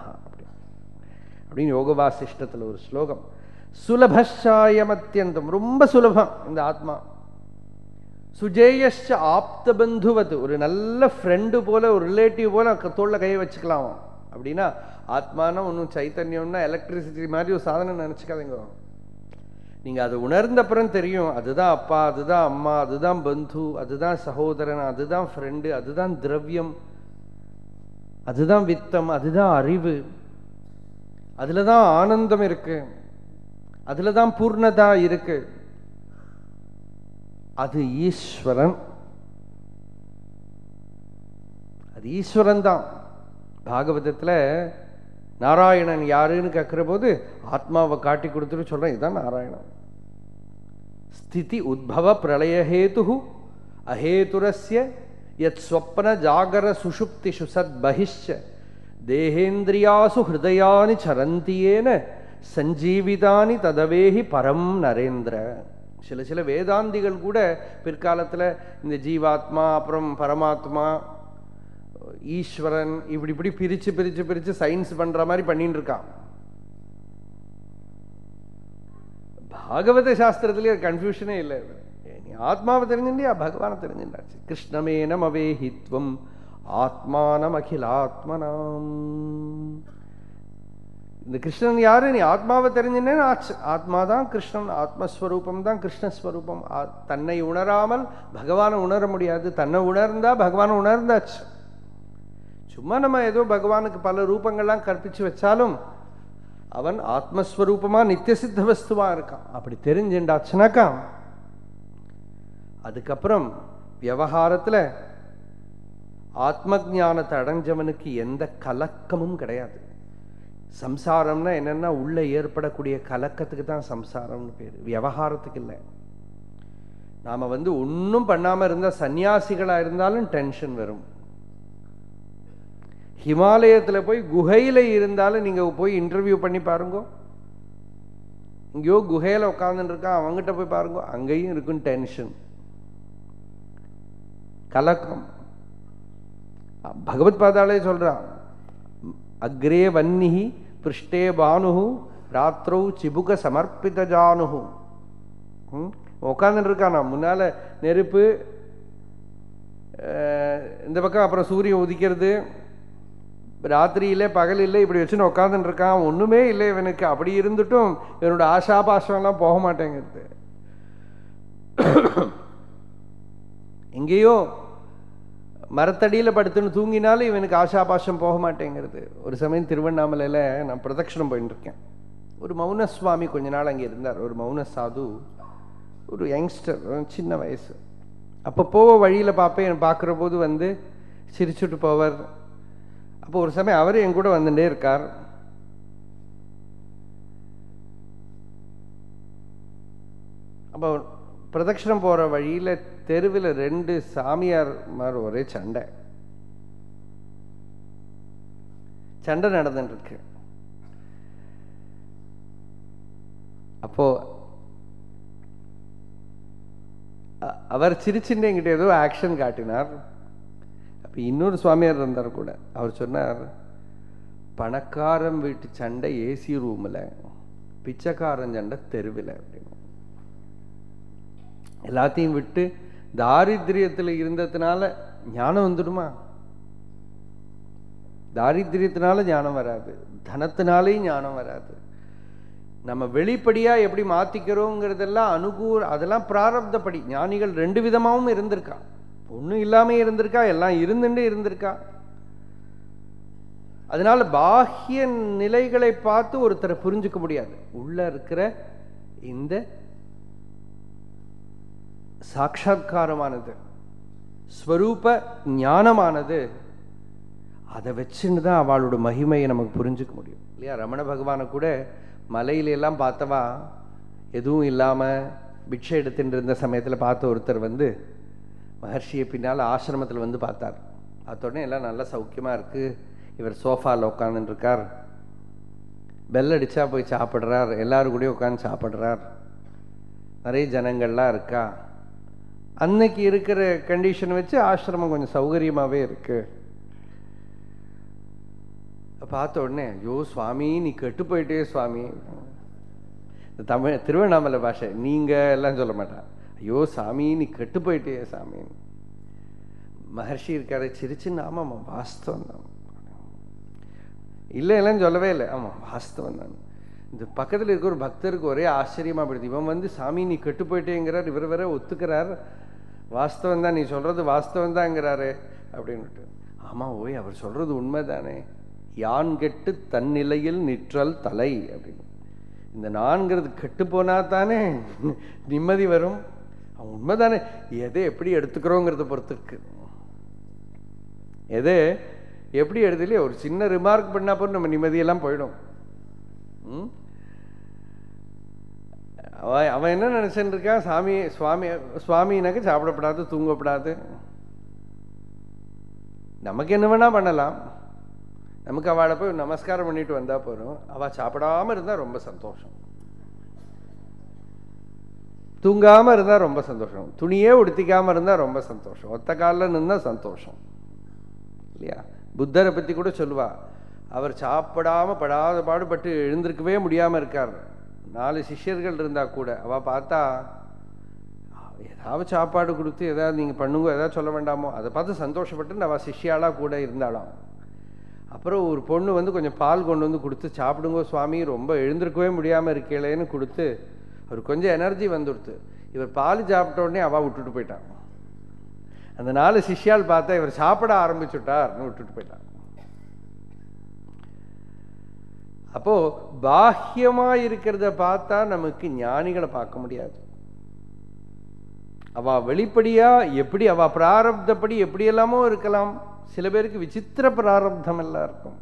அப்படின்னு யோக வாசிஷ்டத்துல ஒரு ஸ்லோகம். சுலபஷாயம் அத்தியந்தம் ரொம்ப சுலபம் இந்த ஆத்மா. சுஜேயஷ ஆப்தபந்துவது. ஒரு நல்ல ஃப்ரெண்டு போல ஒரு ரிலேட்டிவ் போல தோளில் கையை வச்சுக்கலாம்? அப்படின்னா ஆத்மானா ஒன்றும் சைத்தன்யம்னா எலக்ட்ரிசிட்டி மாதிரி ஒரு சாதனை நினச்சிக்காதீங்க. நீங்க அதை உணர்ந்த அப்புறம் தெரியும். அதுதான் அப்பா அதுதான் அம்மா அதுதான் பந்து அதுதான் சகோதரன் அதுதான் ஃப்ரெண்டு அதுதான் திரவியம். அதுதான் வித்தம் அதுதான் அறிவு. அதில் தான் ஆனந்தம் இருக்கு. அதில் தான் பூர்ணதா இருக்கு. அது ஈஸ்வரன். அது ஈஸ்வரன் தான் பாகவதத்துல நாராயணன் யாருன்னு கேட்குற போது ஆத்மாவை காட்டி கொடுத்துட்டு சொல்றேன் இதுதான் நாராயணன். ஸ்திதி உத்பவ பிரளயஹேது அஹேதுரஸ்ய யத் ஸ்வப்ன ஜாகர சுஷுப்திஷு சத் பகிஷ்ச தேகேந்திரியாசு ஹிருதயானி சரந்தியேன சஞ்சீவிதானி ததவேஹி பரம் நரேந்திர சில சில வேதாந்திகள் கூட பிற்காலத்தில் இந்த ஜீவாத்மா அப்புறம் பரமாத்மா ஈஸ்வரன் இப்படி இப்படி பிரித்து பிரித்து பிரித்து சயின்ஸ் பண்ணுற மாதிரி பண்ணிட்டு இருக்கான் பாகவத சாஸ்திரத்துலேயே கன்ஃபியூஷனே இல்லை ஆத்மாவை தெரிஞ்சுட்டியா பகவானை தெரிஞ்சுட்டாச்சு கிருஷ்ணமேனம் அவேஹித்வம் ஆத்மானம் அகிலாத்மனாம் இந்த கிருஷ்ணன் யாரு நீ ஆத்மாவை தெரிஞ்சுனேன்னு ஆச்சு ஆத்மா தான் கிருஷ்ணன் ஆத்மஸ்வரூபம் தான் கிருஷ்ணஸ்வரூபம் தன்னை உணராமல் பகவானை உணர முடியாது தன்னை உணர்ந்தா பகவானை உணர்ந்தாச்சு சும்மா நம்ம ஏதோ பகவானுக்கு பல ரூபங்கள்லாம் கற்பிச்சு வச்சாலும் அவன் ஆத்மஸ்வரூபமா நித்திய சித்த வஸ்துவா இருக்கான் அப்படி தெரிஞ்சுண்டாச்சுனாக்கா அதுக்கப்புறம் விவகாரத்தில் ஆத்ம ஜானத்தை அடைஞ்சவனுக்கு எந்த கலக்கமும் கிடையாது. சம்சாரம்னா என்னென்னா உள்ளே ஏற்படக்கூடிய கலக்கத்துக்கு தான் சம்சாரம்னு பேர். விவகாரத்துக்கு இல்லை. நாம வந்து ஒன்றும் பண்ணாமல் இருந்தால் சன்னியாசிகளாக இருந்தாலும் டென்ஷன் வரும். ஹிமாலயத்தில் போய் குகையில் இருந்தாலும் நீங்கள் போய் இன்டர்வியூ பண்ணி பாருங்க. இங்கேயோ குகையில் உட்காந்துட்டு இருக்கான் அவங்ககிட்ட போய் பாருங்க. அங்கேயும் இருக்கும் டென்ஷன் கலக்கம். பகவத் பாதாலே சொல்றான். அக்ரே வன்னிஹி பிருஷ்டே பானு ராத்திரௌ சிபுக சமர்ப்பித ஜானு உட்காந்துட்டு இருக்கானா? முன்னால நெருப்பு இந்த பக்கம் அப்புறம் சூரியன் உதிக்கிறது. ராத்திரி இல்லை பகல் இல்லை இப்படி வச்சுன்னு உட்காந்துட்டு இருக்கான். ஒண்ணுமே இல்லை இவனுக்கு. அப்படி இருந்துட்டும் இவனோட ஆசாபாசம்லாம் போக மாட்டேங்கிறது எங்கேயோ மரத்தடியில் படுத்துன்னு தூங்கினாலும் இவனுக்கு ஆஷாபாஷம் போக மாட்டேங்கிறது. ஒரு சமயம் திருவண்ணாமலையில் நான் பிரதட்சணம் போயிட்டு இருக்கேன் ஒரு மௌன சுவாமி கொஞ்ச நாள் அங்கே இருந்தார். ஒரு மௌன சாது ஒரு யங்ஸ்டர் சின்ன வயசு. அப்போ போக வழியில் பார்ப்பேன் பார்க்குற போது வந்து சிரிச்சுட்டு போவார். அப்போ ஒரு சமயம் அவர் என் கூட வந்துட்டே இருக்கார். அப்போ பிரதட்சிணம் போகிற வழியில் தெருவில் ரெண்டு சாமியார் மாதிரி ஒரே சண்டை. சண்டை நடந்துருக்கு அப்போ அவர் சிரிச்சுட்டு என்கிட்ட ஏதோ ஆக்ஷன் காட்டினார். அப்போ இன்னொரு சுவாமியார் இருந்தார் கூட. அவர் சொன்னார் பணக்காரன் வீட்டு சண்டை ஏசி ரூமில் பிச்சைக்காரன் சண்டை தெருவில் அப்படின்னு. எல்லாத்தையும் விட்டு தாரித்திரியத்தில் இருந்ததுனால ஞானம் வந்துடுமா? தாரித்திரியத்தினால ஞானம் வராது. தனத்தினாலேயும் ஞானம் வராது. நம்ம வெளிப்படியா எப்படி மாற்றிக்கிறோங்கிறதெல்லாம் அனுகூல அதெல்லாம் பிராரப்தப்படி. ஞானிகள் ரெண்டு விதமாகவும் இருந்திருக்கா. ஒன்றும் இல்லாமல் இருந்திருக்கா எல்லாம் இருந்துட்டு இருந்திருக்கா. அதனால பாஹ்ய நிலைகளை பார்த்து ஒருத்தரை புரிஞ்சுக்க முடியாது. உள்ள இருக்கிற இந்த சாட்சா்காரமானது ஸ்வரூப ஞானமானது அதை வச்சுன்னு தான் அவளோட மகிமையை நமக்கு புரிஞ்சுக்க முடியும். இல்லையா? ரமண பகவானை கூட மலையில எல்லாம் பார்த்தவா? எதுவும் இல்லாமல் பிக்ஷை எடுத்துட்டு இருந்த சமயத்தில் பார்த்த ஒருத்தர் வந்து மகர்ஷியை பின்னால் ஆசிரமத்தில் வந்து பார்த்தார். பார்த்தோடனே எல்லாம் நல்லா சௌக்கியமாக இருக்குது இவர் சோஃபாவில் உட்காந்துருக்கார் பெல் அடித்தா போய் சாப்பிட்றார். எல்லாரும் கூடயும் உட்காந்து சாப்பிட்றார். நிறைய ஜனங்கள்லாம் இருக்கா? அன்னைக்கு இருக்கிற கண்டிஷன் வச்சு ஆசிரமம் கொஞ்சம் சௌகரியமாகவே இருக்கு. பார்த்த உடனே ஐயோ சுவாமி நீ கெட்டு போயிட்டே சுவாமி. தமிழ் திருவண்ணாமலை பாஷை நீங்க எல்லாம் சொல்ல மாட்டான். ஐயோ சாமி நீ கெட்டு போயிட்டே சாமி. மகர்ஷி இருக்காரு சிரிச்சுன்னு ஆமாம் வாஸ்தவம் தான். இல்லை இல்லைன்னு சொல்லவே இல்லை. ஆமாம் வாஸ்தவம் தான். இந்த பக்கத்தில் இருக்க ஒரு பக்தருக்கு ஒரே ஆச்சரியமாக போயிடுது இவன் வந்து சாமி நீ கெட்டு போயிட்டேங்கிறார் இவர் வேற ஒத்துக்கிறார் வாஸ்தவம் தான் நீ சொல்றது வாஸ்தவம் தாங்கிறாரு அப்படின்னுட்டு. ஆமா ஓய் அவர் சொல்றது உண்மைதானே. யான் கெட்டு தன்னிலையில் நிற்றல் தலை அப்படின்னு. இந்த நான்கிறது கெட்டு போனா தானே நிம்மதி வரும். அவன் உண்மைதானே. எதை எப்படி எடுத்துக்கிறோங்கிறத பொறுத்துக்கு எதே எது எப்படி எடுத்துலையே ஒரு சின்ன ரிமார்க் பண்ணால் போது நம்ம நிம்மதியெல்லாம் போயிடும். ம்? அவன் அவன் என்ன நினச்சின்னு இருக்கான் சாமி சுவாமி சுவாமினாக்க சாப்பிடப்படாது தூங்கப்படாது. நமக்கு என்ன வேணா பண்ணலாம். நமக்கு அவளை போய் நமஸ்காரம் பண்ணிட்டு வந்தால் போகிறோம் அவள் சாப்பிடாம இருந்தா ரொம்ப சந்தோஷம். தூங்காமல் இருந்தால் ரொம்ப சந்தோஷம். துணியே உடுத்திக்காம இருந்தா ரொம்ப சந்தோஷம். ஒத்த காலில் நின்னால் சந்தோஷம். இல்லையா? புத்தரை பத்தி கூட சொல்லுவா. அவர் சாப்பிடாம படாத பாடுபட்டு எழுந்திருக்கவே முடியாமல் இருக்கார். நாலு சிஷ்யர்கள் இருந்தால் கூட அவள் பார்த்தா ஏதாவது சாப்பாடு கொடுத்து ஏதாவது நீங்கள் பண்ணுங்க ஏதாவது சொல்ல வேண்டாமோ அதை பார்த்து சந்தோஷப்பட்டு அவள் சிஷ்யாலாக கூட இருந்தாளாம். அப்புறம் ஒரு பொண்ணு வந்து கொஞ்சம் பால் கொண்டு வந்து கொடுத்து சாப்பிடுங்க சுவாமி ரொம்ப எழுந்திருக்கவே முடியாமல் இருக்கேளேன்னு கொடுத்து அவர் கொஞ்சம் எனர்ஜி வந்துடுத்து. இவர் பால் சாப்பிட்ட உடனே விட்டுட்டு போயிட்டான். அந்த நாலு சிஷ்யால் பார்த்தா இவர் சாப்பிட ஆரம்பிச்சுட்டார்னு விட்டுட்டு போயிட்டான். அப்போ பாஹ்யமாக இருக்கிறத பார்த்தா நமக்கு ஞானிகளை பார்க்க முடியாது. அவ வெளிப்படியா எப்படி அவ பிராரப்தப்படி எப்படி எல்லாமோ இருக்கலாம். சில பேருக்கு விசித்திர பிராரப்தம் எல்லாம் இருக்கும்.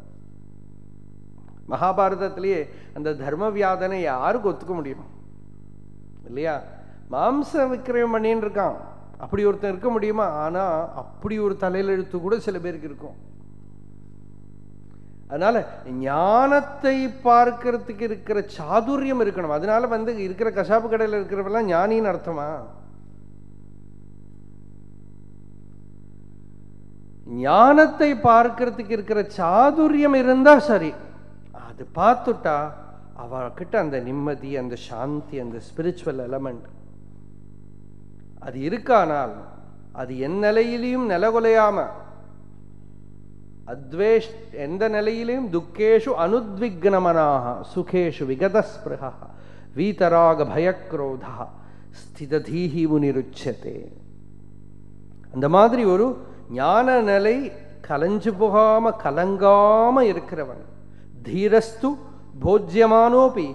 மகாபாரதத்திலேயே அந்த தர்ம வியாதனை யாருக்கு ஒத்துக்க முடியும்? இல்லையா? மாம்ச விக்கிரயம் பண்ணின்னு இருக்கான். அப்படி ஒருத்தன் இருக்க முடியுமா? ஆனா அப்படி ஒரு தலையில எழுத்து கூட சில பேருக்கு இருக்கும். அதனால ஞானத்தை பார்க்கறதுக்கு இருக்கிற சாதுரியம் இருக்கணும். அதனால வந்து இருக்கிற கசாப்பு கடையில் இருக்கிறவெல்லாம் ஞானின்னு அர்த்தமா? ஞானத்தை பார்க்கறதுக்கு இருக்கிற சாதுரியம் இருந்தா சரி. அது பார்த்துட்டா அவகிட்ட அந்த நிம்மதி அந்த சாந்தி அந்த ஸ்பிரிச்சுவல் எலமெண்ட் அது இருக்கானால் அது என் நிலையிலையும் நிலகுலையாம அத்வேஷ் எந்த நிலையிலையும் துக்கேஷு அனுத்விக்னமனாக சுகேஷு விகதஸ்பிருகா வீதராக பயக்ரோதா ஸ்திததீஹி முனிருச்சதே. அந்த மாதிரி ஒரு ஞான நிலை கலைஞ்சு போகாம கலங்காம இருக்கிறவன் தீரஸ்து போஜ்யமானோபி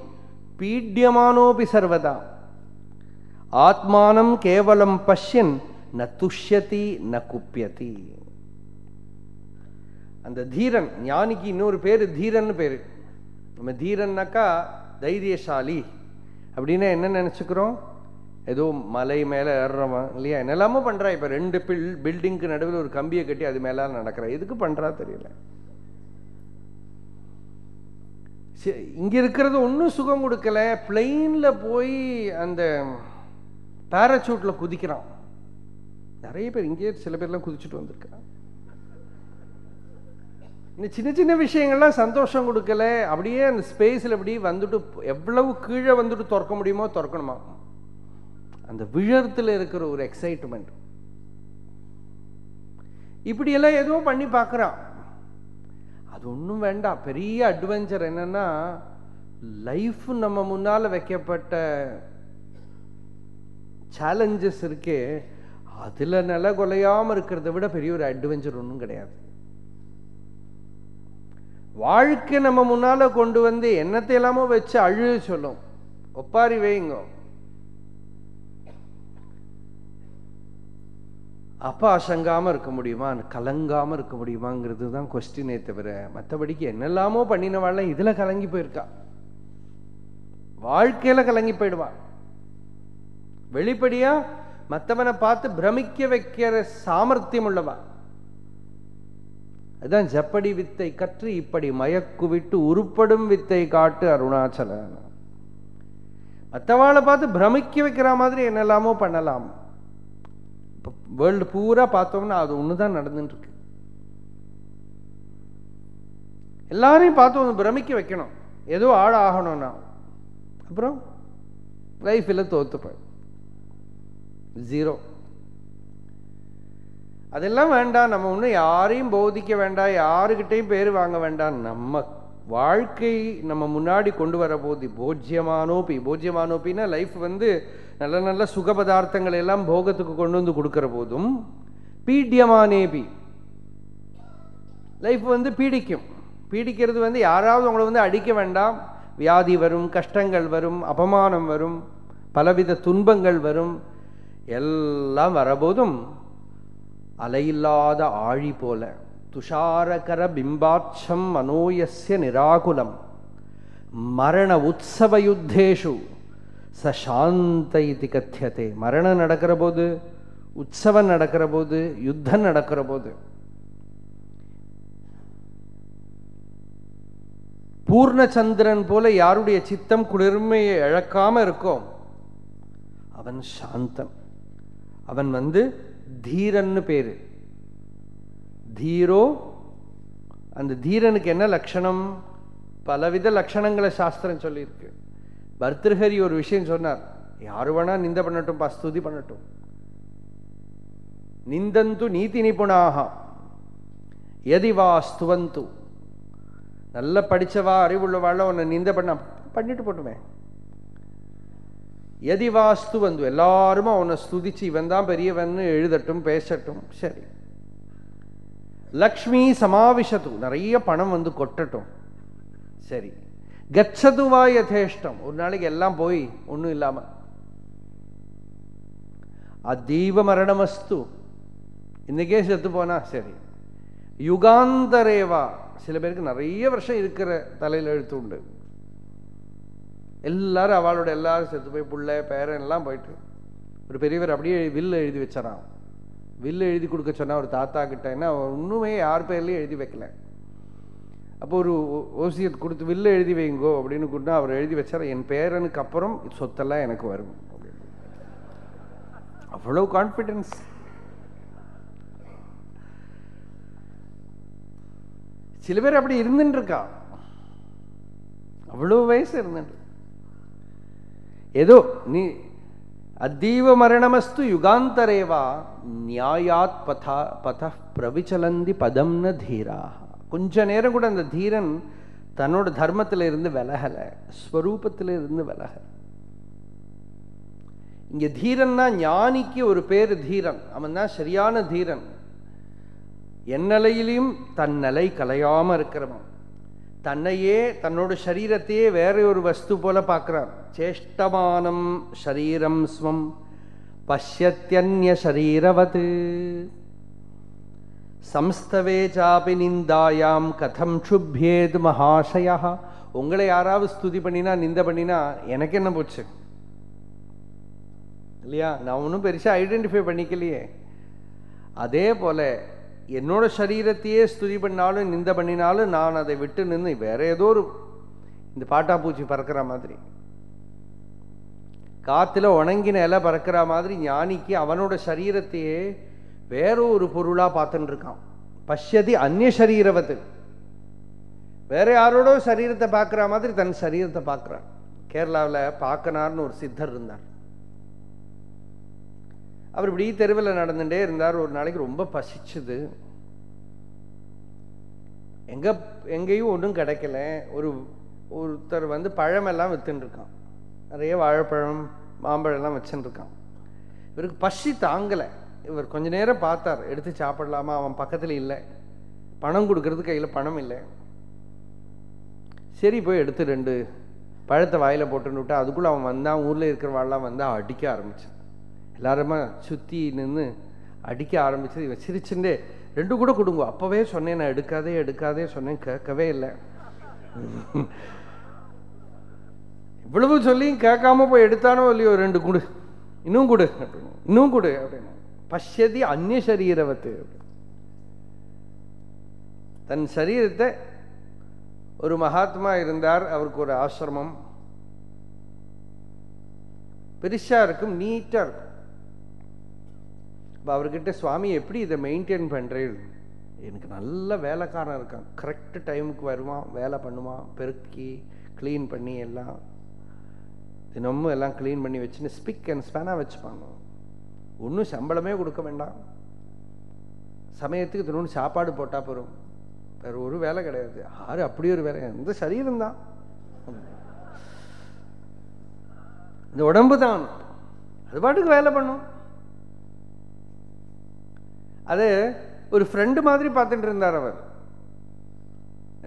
பீட்யமானோபி சர்வதா. ஆத்மானம் கேவலம் பஷ்யன் ந துஷ்யதி ந குப்பியதி அந்த தீரன் ஞானிக்கு இன்னொரு பேரு தீரன் பேரு. நம்ம தீரன்னாக்கா தைரியசாலி. அப்படின்னா என்ன நினச்சிக்கிறோம்? ஏதோ மலை மேலே ஏறுறவன் இல்லையா? என்னெல்லாமோ பண்ணுறா இப்போ ரெண்டு பில் பில்டிங்க்கு நடுவில் ஒரு கம்பியை கட்டி அது மேலே நடக்கிறா. எதுக்கு பண்ணுறா தெரியல. இங்க இருக்கிறது ஒன்றும் சுகம் கொடுக்கல. பிளெயினில் போய் அந்த பேராசூட்ல குதிக்கிறான். நிறைய பேர் இங்கேயே சில பேர்லாம் குதிச்சுட்டு வந்திருக்கிறான் இந்த சின்ன சின்ன விஷயங்கள்லாம் சந்தோஷம் கொடுக்கல. அப்படியே அந்த ஸ்பேஸில் அப்படி வந்துட்டு எவ்வளவு கீழே வந்துட்டு திறக்க முடியுமோ திறக்கணுமா? அந்த விழறத்துல இருக்கிற ஒரு எக்ஸைட்மெண்ட் இப்படியெல்லாம் ஏதோ பண்ணி பார்க்குறான் அது ஒன்றும் வேண்டாம். பெரிய அட்வென்ச்சர் என்னன்னா லைஃப் நம்ம முன்னால் வைக்கப்பட்ட சேலஞ்சஸ் இருக்கே. அதில் நில கொலையாமல் இருக்கிறத விட பெரிய ஒரு அட்வென்ச்சர் ஒன்றும் கிடையாது. வாழ்க்கை நம்ம முன்னால கொண்டு வந்து என்னத்தை எல்லாமோ வச்சு அழுக சொல்லும். ஒப்பாரி வைங்க. அப்போ அசங்காம இருக்க முடியுமா? கலங்காம இருக்க முடியுமாங்கிறது தான் கொஸ்டினே தவிர மற்றபடிக்கு என்னெல்லாமோ பண்ணினவாள் இதுல கலங்கி போயிருக்கா? வாழ்க்கையில கலங்கி போயிடுவா. வெளிப்படியா மற்றவனை பார்த்து பிரமிக்க வைக்கிற சாமர்த்தியம் உள்ளவா? அதுதான் ஜப்படி வித்தை கற்று இப்படி மயக்குவிட்டு உருப்படும் வித்தை காட்டு அருணாச்சலன். மற்றவாளை பார்த்து பிரமிக்க வைக்கிற மாதிரி என்னெல்லாமோ பண்ணலாம். இப்போ வேர்ல்டு பூரா பார்த்தோம்னா அது ஒன்று தான் நடந்துட்டு இருக்கு எல்லாரையும் பார்த்து ஒன்று பிரமிக்க வைக்கணும். ஏதோ ஆள் ஆகணும்னா அப்புறம் லைஃப்பில் தோத்துப்பேன் ஜீரோ அதெல்லாம் வேண்டாம். நம்ம ஒன்றும் யாரையும் போதிக்க வேண்டாம். யாருக்கிட்டையும் பேர் வாங்க வேண்டாம். நம்ம வாழ்க்கை நம்ம முன்னாடி கொண்டு வர போது போஜ்யமானோப்பி போஜ்யமானோப்பின்னா லைஃப் வந்து நல்ல நல்ல சுக பதார்த்தங்கள் எல்லாம் போகத்துக்கு கொண்டு வந்து கொடுக்குற போதும் பீடியமானேபி. லைஃப் வந்து பீடிக்கும். பீடிக்கிறது வந்து யாராவது உங்களை வந்து அடிக்க வேண்டாம். வியாதி வரும் கஷ்டங்கள் வரும் அபமானம் வரும் பலவித துன்பங்கள் வரும். எல்லாம் வரபோதும் அலையில்லாத ஆழி போல. துஷாரகர பிம்பாட்சம் மனோயஸ்ய நிராகுலம். மரண உற்சவ யுத்தேஷு. ச இது கத்தியதே மரணம் நடக்கிற போது உற்சவம் நடக்கிற போது யுத்தம் நடக்கிற போது. பூர்ணச்சந்திரன் போல யாருடைய சித்தம் குளிர்மையை இழக்காம இருக்கோம் அவன் சாந்தம் அவன் வந்து தீரன்னு பேரு. தீரோ அந்த தீரனுக்கு என்ன லட்சணம்? பலவித லட்சணங்களை சாஸ்திரம் சொல்லியிருக்கு. பர்திருஹரி ஒரு விஷயம் சொன்னார். யாரு வேணா நிந்த பண்ணட்டும் ஸ்துதி பண்ணட்டும். நிந்தந்து நீதி நிபுணாக எதி வா ஸ்துவந்து. நல்ல படித்தவா அறிவுள்ளவாழ உன்னை நிந்த பண்ண பண்ணிட்டு போட்டுமே. எதிவாஸ்து வந்து ஸ்துவந்து எல்லாருமே அவனை ஸ்துதிச்சு இவன் தான் பெரியவன் எழுதட்டும் பேசட்டும் சரி. லக்ஷ்மி சமாவிஷத்து நிறைய பணம் வந்து கொட்டட்டும். சரி. கச்சதுவா யதேஷ்டம் ஒரு நாளைக்கு எல்லாம் போய் ஒன்றும் இல்லாம. அதீவ மரணமஸ்து. இன்னைக்கே செத்து போனா சரி. யுகாந்தரேவா சில பேருக்கு நிறைய வருஷம் இருக்கிற தலையில் எழுத்து உண்டு எல்லாரும் அவளோட எல்லாரும் செத்து போய் புள்ள பேரன் எல்லாம் போயிட்டு. ஒரு பெரியவர் அப்படியே வில்லு எழுதி வச்சாராம். வில்லு எழுதி கொடுக்க சொன்னா ஒரு தாத்தா கிட்ட என்ன அவன் ஒண்ணுமே யார் பேர்லையும் எழுதி வைக்கல. அப்போ ஒரு ஓசியத் கொடுத்து வில்லு எழுதி வைங்கோ அப்படின்னு கொடுத்தா அவர் எழுதி வச்சார் என் பேரனுக்கு அப்புறம் சொத்தெல்லாம் எனக்கு வரும். அவ்வளோ அவ்வளவு சில பேர் அப்படி இருந்துட்டு இருக்கா. அவ்வளவு வயசு இருந்துட்டு. ஏதோ நீ அத்தீவ மரணமஸ்து யுகாந்தரேவா நியாயாத் பதா பத பிரவிச்சலந்தி பதம் ந கொஞ்ச நேரம் கூட அந்த தீரன் தன்னோட தர்மத்துல இருந்து விலகலை ஸ்வரூபத்துல இருந்து விலகல. இங்க தீரன்னா ஞானிக்கு ஒரு பேர் தீரன் அவன் தான் சரியான தீரன். என்னலையிலையும் தன் நிலை கலையாம இருக்கிறவன். தன்னையே தன்னோட சரீரத்தையே வேற ஒரு வஸ்து போல பார்க்குறான் சேஷ்டமானம் ஷரீரம் ஸ்வம் பசியத்தியன்ய சரீரவது. சம்ஸ்தவே சாபி நிந்தாயாம் கதம் சுபியேது மகாசயா உங்களை யாராவது ஸ்துதி பண்ணினா நிந்த பண்ணினா எனக்கு என்ன போச்சு? இல்லையா? நான் ஒன்றும் பெருசா ஐடென்டிஃபை பண்ணிக்கலையே. அதே போல என்னோட சரீரத்தையே ஸ்துதி பண்ணாலும் நிந்த பண்ணினாலும் நான் அதை விட்டு நின்று வேற ஏதோ ஒரு இந்த பாட்டாப்பூச்சி பறக்கிற மாதிரி. காத்துல உணங்கின இலை பறக்கிற மாதிரி ஞானிக்கு அவனோட சரீரத்தையே வேற ஒரு பொருளா பார்த்துட்டு இருக்கான். பஷ்யதி அந்நிய சரீரவத்து. வேற யாரோட சரீரத்தை பார்க்குற மாதிரி தன் சரீரத்தை பார்க்குறான். கேரளாவில் பார்க்கனார்னு ஒரு சித்தர் இருந்தார். அவர் இப்படி தெருவில் நடந்துட்டே இருந்தார். ஒரு நாளைக்கு ரொம்ப பசிச்சுது. எங்க எங்கேயும் ஒன்றும் கிடைக்கல. ஒரு ஒருத்தர் வந்து பழமெல்லாம் வித்துன்னு இருக்கான் நிறைய வாழைப்பழம் மாம்பழம் எல்லாம் இவருக்கு பசி தாங்கலை. இவர் கொஞ்ச நேரம் பார்த்தார். எடுத்து சாப்பிடலாமா? அவன் பக்கத்தில் இல்லை. பணம் கொடுக்கறது கையில் பணம் இல்லை. சரி போய் எடுத்து ரெண்டு பழத்தை வாயில போட்டுன்னு விட்டா அதுக்குள்ள அவன் வந்தான். ஊர்ல இருக்கிறவாள்லாம் வந்தா அடிக்க ஆரம்பிச்சான் எல்லாருமா சுத்தி நின்று அடிக்க ஆரம்பிச்சது. இவன் சிரிச்சுட்டே ரெண்டு கூட கொடுங்க அப்போவே சொன்னேன் நான் எடுக்காதே எடுக்காதே சொன்னேன் கேட்கவே இல்லை. இவ்வளவு சொல்லியும் கேட்காம போய் எடுத்தானோ இல்லையோ ரெண்டு கொடு இன்னும் கொடு அப்படின்னு இன்னும் கொடு அப்படின்னு. பஷ்யதி அந்நிய சரீரவத்து. தன் சரீரத்தை ஒரு மகாத்மா இருந்தார் அவருக்கு ஒரு ஆசிரமம். பெருசாக இருக்கும் நீட்டா இருக்கும். இப்போ அவர்கிட்ட சுவாமி எப்படி இதை மெயின்டைன் பண்ணுறேன் எனக்கு நல்ல வேலைக்காரன் இருக்கான். கரெக்ட் டைமுக்கு வருவான் வேலை பண்ணுவான் பெருக்கி க்ளீன் பண்ணி எல்லாம். தினமும் எல்லாம் க்ளீன் பண்ணி வச்சுன்னு ஸ்பிக் அண்ட் ஸ்பேனாக வச்சுப்பாங்க. ஒன்றும் சம்பளமே கொடுக்க வேண்டாம். சமயத்துக்கு தினமும் சாப்பாடு போட்டால் போகிறோம் வேறு ஒரு வேலை கிடையாது. யாரு அப்படி ஒரு வேலை? எந்த சரீரம் தான். இந்த உடம்பு தான். அது பாட்டுக்கு வேலை பண்ணும். அது ஒரு ஃப்ரெண்டு மாதிரி பார்த்துட்டு இருந்தார் அவர்.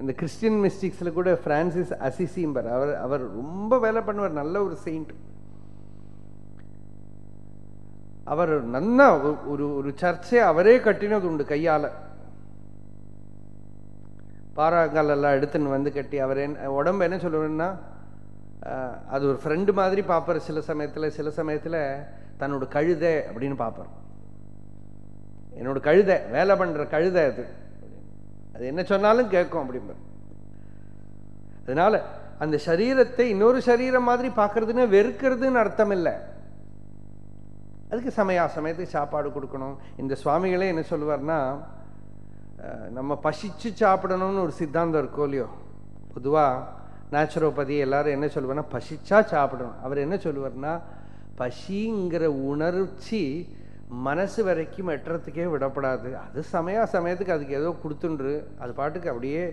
இந்த கிறிஸ்டியன் மிஸ்டிக்ஸில் கூட பிரான்சிஸ் அசிசிம்பர் அவர் அவர் ரொம்ப வேலை பண்ணுவார் நல்ல ஒரு செயிண்ட் அவர் நன்னா ஒரு ஒரு சர்ச்சை அவரே கட்டினது உண்டு கையால. பாறாங்கால் எல்லாம் எடுத்துன்னு வந்து கட்டி அவர் என்ன உடம்பு என்ன சொல்லுவேன்னா அது ஒரு ஃப்ரெண்டு மாதிரி பார்ப்பார் சில சமயத்தில் சில சமயத்தில் தன்னோட கழுதை அப்படின்னு பார்ப்பார். என்னோட கழுதை வேலை பண்ற கழுதை அது. அது என்ன சொன்னாலும் கேட்கும் அப்படிம்ப. அதனால அந்த சரீரத்தை இன்னொரு சரீரம் மாதிரி பார்க்கறதுன்னு வெறுக்கிறதுன்னு அர்த்தம் இல்லை அதுக்கு சமயா சமயத்துக்கு சாப்பாடு கொடுக்கணும். இந்த சுவாமிகளே என்ன சொல்லுவார்னா நம்ம பசிச்சு சாப்பிடணும்னு ஒரு சித்தாந்தம் இருக்கோ இல்லையோ? பொதுவாக நேச்சுரோபதி எல்லாரும் என்ன சொல்லுவார்னா பசிச்சா சாப்பிடணும். அவர் என்ன சொல்லுவார்னா பசிங்கிற உணர்ச்சி மனசு வரைக்கும் எட்டுறதுக்கே விடப்படாது. அது சமயா சமயத்துக்கு அதுக்கு ஏதோ கொடுத்துன்று. அது பாட்டுக்கு அப்படியே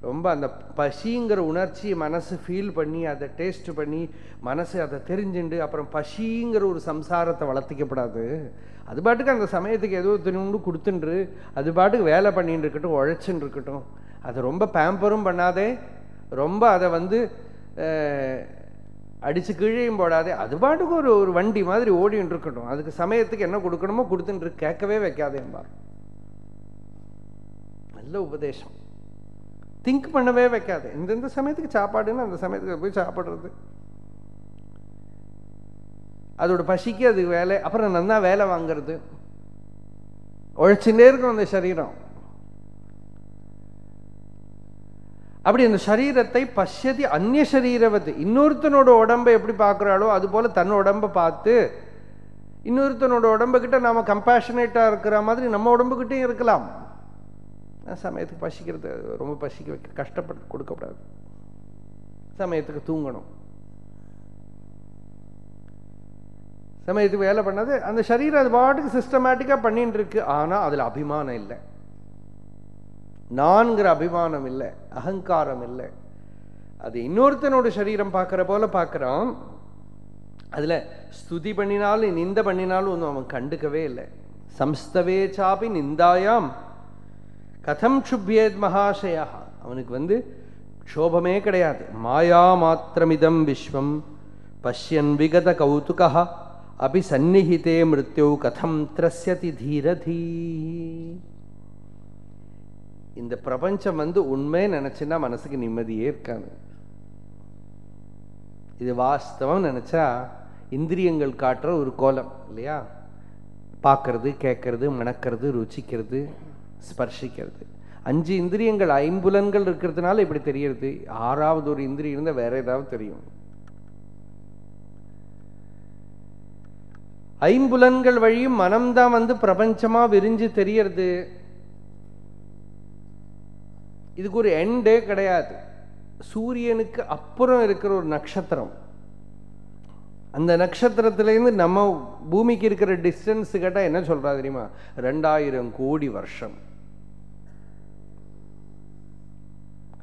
ரொம்ப அந்த பசிங்கிற உணர்ச்சி மனசு ஃபீல் பண்ணி அதை டேஸ்ட் பண்ணி மனசு அதை தெரிஞ்சுண்டு அப்புறம் பசிங்கிற ஒரு சம்சாரத்தை வளர்த்திக்கப்படாது. அது பாட்டுக்கு அந்த சமயத்துக்கு ஏதோ துணிண்டு கொடுத்துன்று. அது பாட்டுக்கு வேலை பண்ணிட்டு இருக்கட்டும் உழைச்சுன்னு இருக்கட்டும். அது ரொம்ப பேம்பரும் பண்ணாதே ரொம்ப அதை வந்து அடிச்சு கீழையும் போடாதே. அது பாட்டுக்கு ஒரு ஒரு வண்டி மாதிரி ஓடின்னு இருக்கட்டும். அதுக்கு சமயத்துக்கு என்ன கொடுக்கணுமோ கொடுத்துட்டு கேட்கவே வைக்காதேம்பார் நல்ல உபதேசம். திங்க் பண்ணவே வைக்காது. இந்தந்த சமயத்துக்கு சாப்பாடுன்னு அந்த சமயத்துக்கு போய் சாப்பிடுறது. அதோட பசிக்கு அது வேலை. அப்புறம் நல்லா வேலை வாங்குறது. உழைச்சுட்டே இருக்கும் அந்த சரீரம். அப்படி அந்த சரீரத்தை பஷ்யதி அந்நிய சரீரவத்து இன்னொருத்தனோட உடம்பை எப்படி பார்க்குறாளோ அது போல் தன் உடம்பை பார்த்து இன்னொருத்தனோட உடம்புக்கிட்ட நாம் கம்பேஷனேட்டாக இருக்கிற மாதிரி நம்ம உடம்புக்கிட்டையும் இருக்கலாம். சமயத்துக்கு பசிக்கிறது ரொம்ப பசிக்க வைக்க கஷ்டப்பட்டு கொடுக்கக்கூடாது சமயத்துக்கு தூங்கணும். சமயத்துக்கு வேலை பண்ணது அந்த சரீரம் அது பாட்டுக்கு சிஸ்டமேட்டிக்காக பண்ணிட்டு இருக்கு ஆனால் அதில் அபிமானம் இல்லை. நான்கிற அபிமானம் இல்லை அகங்காரம் இல்லை. அது இன்னொருத்தனோட சரீரம் பார்க்குற போல பார்க்குறோம் அதில் ஸ்துதி பண்ணினாலும் நிந்த பண்ணினாலும் ஒன்றும் அவன் கண்டுக்கவே இல்லை. சம்ஸ்தவே சாப்பி நிந்தாயாம். கதம் சுப்பியேத் மகாசயா. அவனுக்கு வந்து க்ஷோபமே கிடையாது. மாயா மாத்திரமிதம் விஸ்வம். பஷ்யன் விகத கௌதுகா. அபி சந்நிஹிதே மிருத்யோ. கதம் திரஸ்யதி தீரதீ. இந்த பிரபஞ்சம் வந்து உண்மை நினைச்சுன்னா மனசுக்கு நிம்மதியே இருக்காது. இது வாஸ்தவம் நினைச்சா இந்திரியங்கள் காட்டுற ஒரு கோலம் இல்லையா? பார்க்கறது கேட்கறது மணக்கிறது ருச்சிக்கிறது ஸ்பர்ஷிக்கிறது. அஞ்சு இந்திரியங்கள் ஐம்புலன்கள் இருக்கிறதுனால இப்படி தெரியறது. ஆறாவது ஒரு இந்திரியம் இருந்தால் வேற ஏதாவது தெரியும். ஐம்புலன்கள் வழியும் மனம்தான் வந்து பிரபஞ்சமா விரிஞ்சு தெரியறது. இதுக்கு ஒரு எண்டே கிடையாது. சூரியனுக்கு அப்புறம் இருக்கிற ஒரு நட்சத்திரம். அந்த நட்சத்திரத்திலேருந்து நம்ம பூமிக்கு இருக்கிற டிஸ்டன்ஸ் கேட்டால் என்ன சொல்கிறா தெரியுமா? ரெண்டாயிரம் கோடி வருஷம்.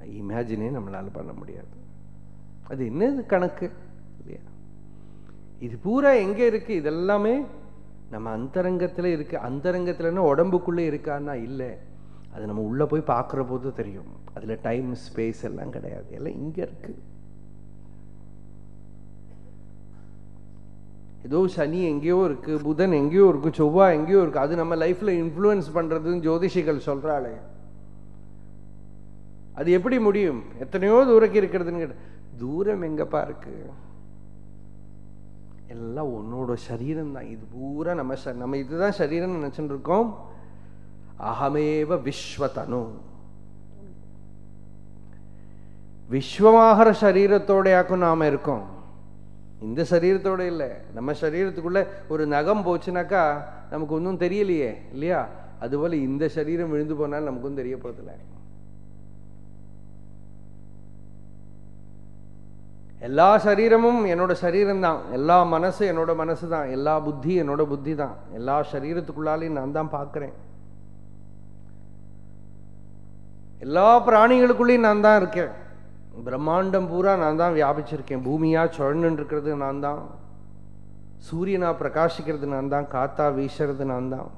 இமேஜினே நம்மளால பண்ண முடியாது. அது என்னது கணக்கு? இல்லையா? இது பூரா எங்க இருக்கு? இதெல்லாமே நம்ம அந்தரங்கத்துல இருக்கு. அந்தரங்கத்துலன்னா உடம்புக்குள்ளே இருக்கான்னா? இல்லை. அது நம்ம உள்ள போய் பார்க்குற போது தெரியும். அதுல டைம் ஸ்பேஸ் எல்லாம் கிடையாது. எல்லாம் இங்க இருக்கு. ஏதோ சனி எங்கேயோ இருக்கு புதன் எங்கேயோ இருக்கு செவ்வாய் எங்கேயோ இருக்கு. அது நம்ம லைஃப்பில் இன்ஃப்ளூயன்ஸ் பண்ணுறதுன்னு ஜோதிஷிகள் சொல்றாளே. அது எப்படி முடியும்? எத்தனையோ தூரக்கு இருக்கிறதுன்னு கேட்ட தூரம் எங்கப்பா இருக்கு? எல்லாம் உன்னோட சரீரம் தான் இது பூரா நம்ம ச- நம்ம இதுதான் சரீரம்னு நினச்சிட்டு இருக்கோம். அகமேவ விஸ்வதனு. விஸ்வமாகிற சரீரத்தோடையாக்கும் நாம இருக்கோம். இந்த சரீரத்தோட இல்லை. நம்ம சரீரத்துக்குள்ள ஒரு நகம் போச்சுனாக்கா நமக்கு ஒன்றும் தெரியலையே இல்லையா? அதுபோல இந்த சரீரம் விழுந்து போனாலும் நமக்கு தெரிய போறதில்ல. எல்லா சரீரமும் என்னோட சரீரம் தான் எல்லா மனசு என்னோட மனசு தான் எல்லா புத்தி என்னோட புத்தி தான் எல்லா சரீரத்துக்குள்ளாலையும் நான் தான் பார்க்குறேன். எல்லா பிராணிகளுக்குள்ளேயும் நான் தான் இருக்கேன். பிரம்மாண்டம் பூரா நான் தான் வியாபிச்சிருக்கேன். பூமியா சுழன்னு இருக்கிறது நான் தான். சூரியனா பிரகாசிக்கிறது நான் தான். காத்தா வீசுறது நான் தான்.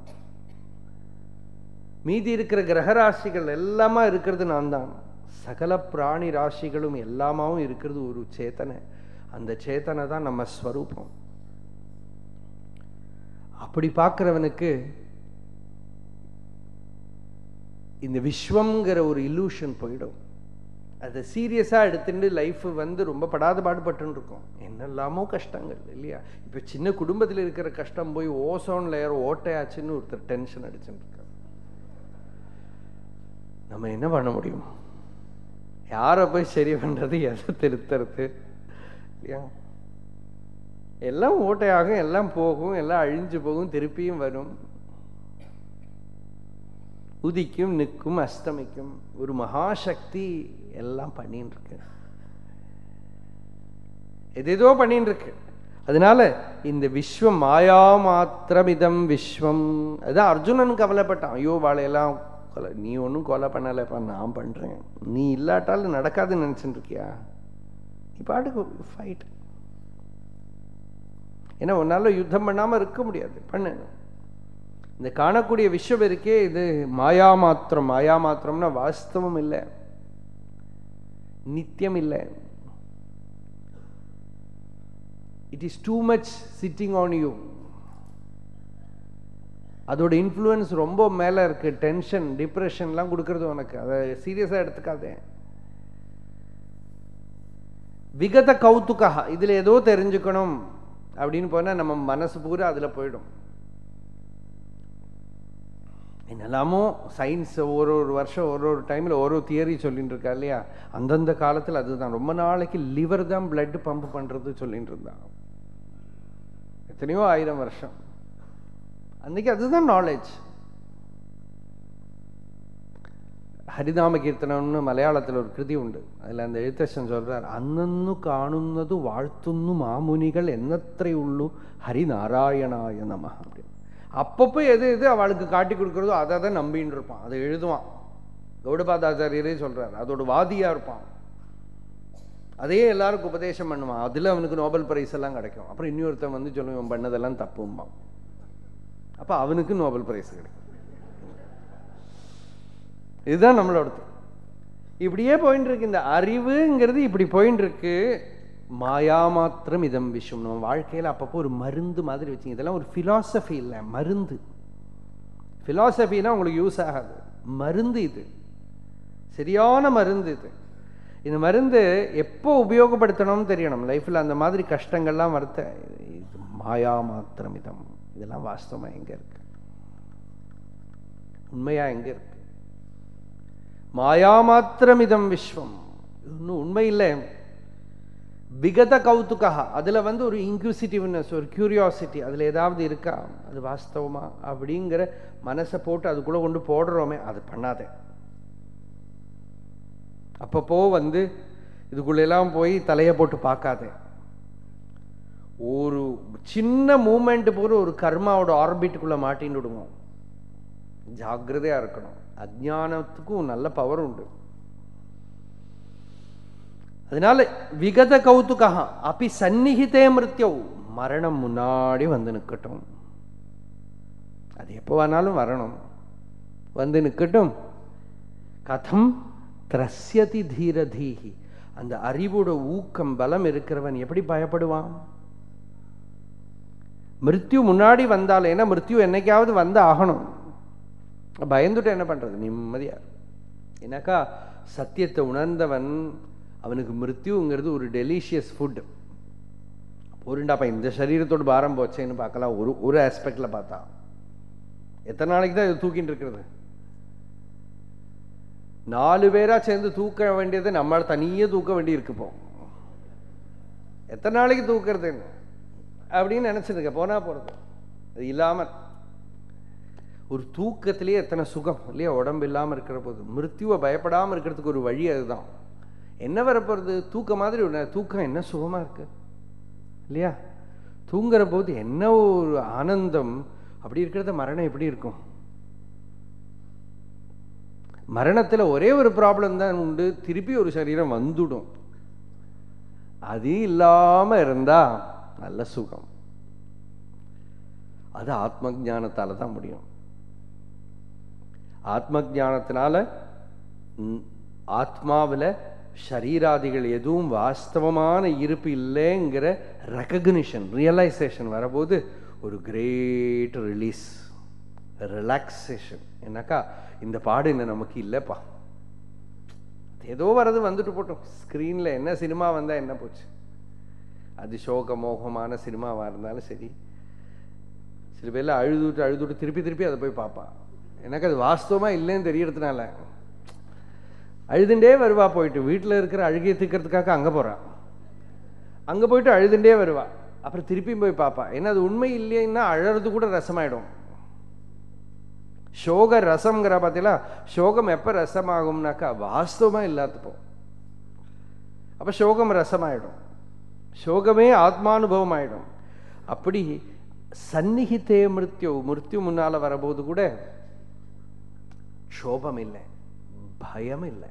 மீதி இருக்கிற கிரகராசிகள் எல்லாமா இருக்கிறது நான் தான். சகல பிராணி ராசிகளும் எல்லாமாவும் இருக்கிறது ஒரு சேத்தனை. அந்த சேத்தனை தான் நம்ம ஸ்வரூபம். அப்படி பார்க்குறவனுக்கு இந்த விஸ்வம்ங்கிற ஒரு இல்லூஷன் போயிடும். அதை சீரியஸாக எடுத்துட்டு லைஃப் வந்து ரொம்ப படாத பாடுபட்டுன்னு இருக்கும். என்னெல்லாமோ கஷ்டங்கள் இல்லையா? இப்போ சின்ன குடும்பத்தில் இருக்கிற கஷ்டம் போய் ஓசோன் லேயர் ஓட்டையாச்சுன்னு ஒருத்தர் டென்ஷன் அடிச்சுட்டு இருக்கார். நம்ம என்ன பண்ண முடியும்? யாரை போய் சரி பண்றது எதை திருத்துறது இல்லையா? எல்லாம் ஓட்டையாகும் எல்லாம் போகும் எல்லாம் அழிஞ்சு போகும் திருப்பியும் வரும். உதிக்கும் நிற்கும் அஸ்தமிக்கும். ஒரு மகாசக்தி எல்லாம் பண்ணின்னு இருக்கு எதேதோ பண்ணின்னு இருக்கு அதனால இந்த விஸ்வம் மாயா மாத்திரமிதம் விஸ்வம். அதான் அர்ஜுனன் கவலைப்பட்டான். ஐயோ வாழையெல்லாம் கொலை நீ ஒன்றும் கொலை பண்ணலைப்பா நான் பண்றேன். நீ இல்லாட்டாலும் நடக்காதுன்னு நினைச்சுட்டு இருக்கியா நீ பாட்டுக்கு ஃபைட் ஏன்னா உன்னால யுத்தம் பண்ணாம இருக்க முடியாது. பண்ணு. இந்த காணக்கூடிய விஷயம் இருக்கே இது மாயா மாத்திரம் மாயா மாத்திரம்னா வாஸ்தவம் இல்லை. நித்தியம் இல்லை. It is too much sitting on you அதோட இன்ஃப்ளூயன்ஸ் ரொம்ப மேலே இருக்கு. டென்ஷன் டிப்ரெஷன்லாம் கொடுக்கறது உனக்கு. அதை சீரியஸாக எடுத்துக்காதே. விகத கௌத்துக்கா இதில் ஏதோ தெரிஞ்சுக்கணும் அப்படின்னு போனால் நம்ம மனசு பூரா அதில் போயிடும். என்னெல்லாமோ சயின்ஸ் ஒரு ஒரு வருஷம் ஒரு ஒரு டைமில் ஒரு ஒரு தியரி சொல்லிட்டு இருக்கா இல்லையா அந்தந்த காலத்தில் அதுதான் ரொம்ப நாளைக்கு லிவர் தான் பிளட் பம்ப் பண்ணுறது சொல்லிட்டு இருந்தான் எத்தனையோ ஆயிரம் வருஷம் அன்னைக்கு அதுதான் நாலேஜ் ഹരിനാമ കീർത്തനംന്ന് മലയാളത്തിൽ ഒരു കൃതി ഉണ്ട് അതിൽ அந்த എഴുത്തച്ഛൻ சொல்றார் അന്നു കാണുന്നത് വാഴ്ത്തുന്നു മാമുനികൾ എന്നത്രയുള്ളൂ ஹரிநாராயணாய நம அப்படின்னு அப்பப்போ எது எது அவளுக்கு காட்டி கொடுக்குறதோ அதை தான் நம்பின்னு இருப்பான். அதை எழுதுவான். கௌடபாதாச்சாரியரே சொல்கிறார் அதோட வாதியா இருப்பான். அதையே எல்லாருக்கும் உபதேசம் பண்ணுவான். அதுல அவனுக்கு நோபல் பிரைஸ் எல்லாம் கிடைக்கும். அப்புறம் இன்னொருத்தன் வந்து சொல்லுவான் பண்ணதெல்லாம் தப்பும்பான். அப்ப அவனுக்கு நோபல் பிரைஸ் கிடைக்கும். இதுதான் நம்மளோடது. இப்படியே போயின்னு இருக்கு இந்த அறிவுங்கிறது இப்படி போயின்னு இருக்கு மாயா மாத்திரம் இதம் விஷயம் நம்ம வாழ்க்கையில அப்பப்போ ஒரு மருந்து மாதிரி வச்சுங்க. இதெல்லாம் ஒரு ஃபிலாசபி இல்லை மருந்து. ஃபிலாசபின்னா உங்களுக்கு யூஸ் ஆகாது. மருந்து இது. சரியான மருந்து இது. இந்த மருந்து எப்போ உபயோகப்படுத்தணும்னு தெரியணும் லைஃப்ல அந்த மாதிரி கஷ்டங்கள்லாம் வருத்த. இது மாயா மாத்திரம் இதம். இதெல்லாம் வாஸ்தவமாக எங்க இருக்கு? உண்மையா எங்க இருக்கு? மாயா மாத்திரம் இதம் விஸ்வம் இன்னும் உண்மை இல்லை. விகத கௌதுகா அதில் வந்து ஒரு இன்க்யூசிட்டிவ்னஸ் ஒரு கியூரியாசிட்டி அதில் ஏதாவது இருக்கா? அது வாஸ்தவமா? அப்படிங்கிற மனசை போட்டு அதுக்குள்ளே கொண்டு போடுறோமே அது பண்ணாதே. அப்பப்போ வந்து இதுக்குள்ளெல்லாம் போய் தலையை போட்டு பார்க்காதே. ஒரு சின்ன மூமெண்ட் போற ஒரு கர்மாவோட ஆர்பிட்டுக்குள்ளே மாட்டின்னு விடுவோம். ஜாக்கிரதையாக இருக்கணும். அஜானத்துக்கும் நல்ல பவர் உண்டு. அதனால விகத கௌதுகா அப்படி சந்நிகிதே மிருத்தியவ் மரணம் முன்னாடி வந்து நிற்கட்டும் அது எப்போ வேணாலும் வரணும். வந்து நிற்கட்டும் கதம் திரஸ்யதி தீரதீஹி. அந்த அறிவோட ஊக்கம் பலம் இருக்கிறவன் எப்படி பயப்படுவான்? மிருத்யு முன்னாடி வந்தால் ஏன்னா மிருத்யு என்னைக்காவது வந்து ஆகணும். பயந்துட்டு என்ன பண்றது? நிம்மதியா. ஏன்னாக்கா சத்தியத்தை உணர்ந்தவன் அவனுக்கு மிருத்யுங்கிறது ஒரு டெலிஷியஸ் ஃபுட் பொருண்டாப்பா இந்த சரீரத்தோட பாரம் போச்சேன்னு பார்க்கலாம். ஒரு ஒரு ஆஸ்பெக்டில் பார்த்தா. எத்தனை நாளைக்கு தான் இது தூக்கிட்டு இருக்கிறது? நாலு பேரா சேர்ந்து தூக்க வேண்டியது நம்மளால தனியே தூக்க வேண்டி இருக்குப்போம் எத்தனை நாளைக்கு தூக்குறது? அப்படின்னு நினச்சிருக்க போனா போகிறது அது இல்லாமல் ஒரு தூக்கத்திலேயே எத்தனை சுகம் இல்லையா? உடம்பு இல்லாமல் இருக்கிற போது மிருத்யுவை பயப்படாமல் இருக்கிறதுக்கு ஒரு வழி அதுதான். என்ன வரப்போகிறது தூக்கம் மாதிரி ஒன்று தூக்கம் என்ன சுகமா இருக்கு? இல்லையா? தூங்குற போது என்ன ஒரு ஆனந்தம்? அப்படி இருக்கிறத மரணம் எப்படி இருக்கும்? மரணத்துல ஒரே ஒரு ப்ராப்ளம் தான் உண்டு. திருப்பி ஒரு சரீரம் வந்துடும். அது இல்லாம இருந்தா நல்ல சுகம். அது ஆத்ம ஜானத்தால் தான் முடியும். ஆத்ம ஜானத்தினால ஆத்மாவில் ஷரீராதிகள் எதுவும் வாஸ்தவமான இருப்பு இல்லைங்கிற ரெக்கக்னிஷன் ரியலைசேஷன் வரபோது ஒரு கிரேட் ரிலீஸ் ரிலாக்ஸேஷன் என்னக்கா இந்த பாடு என்ன நமக்கு இல்லைப்பா. ஏதோ வர்றது வந்துட்டு போட்டோம். ஸ்க்ரீனில் என்ன சினிமா வந்தால் என்ன போச்சு? அது சோக மோகமான சினிமாவாக இருந்தாலும் சரி. சில பேர்ல அழுதுட்டு அழுதுட்டு திருப்பி திருப்பி அதை போய் பார்ப்பான். எனக்கு அது வாஸ்தவமாக இல்லைன்னு தெரியறதுனால. அழுதுண்டே வருவா போயிட்டு. வீட்டில் இருக்கிற அழுகையை தீர்க்கறதுக்காக அங்கே போறா. அங்கே போயிட்டு அழுதுண்டே வருவா. அப்புறம் திருப்பியும் போய் பார்ப்பா ஏன்னா அது உண்மை இல்லைன்னா அழறது கூட ரசமாயிடும். சோக ரசம்ங்கிற பார்த்தீங்களா சோகம் எப்போ ரசமாகும்னாக்கா வாஸ்தவமா இல்லாதப்போ. அப்போ சோகம் ரசமாயிடும். சோகமே ஆத்மானுபவம் ஆயிடும் அப்படி சந்நிகித்தே மிருத்யு மிருத்யு முன்னால வரபோது கூட க்ஷோபம் இல்லை பயம் இல்லை.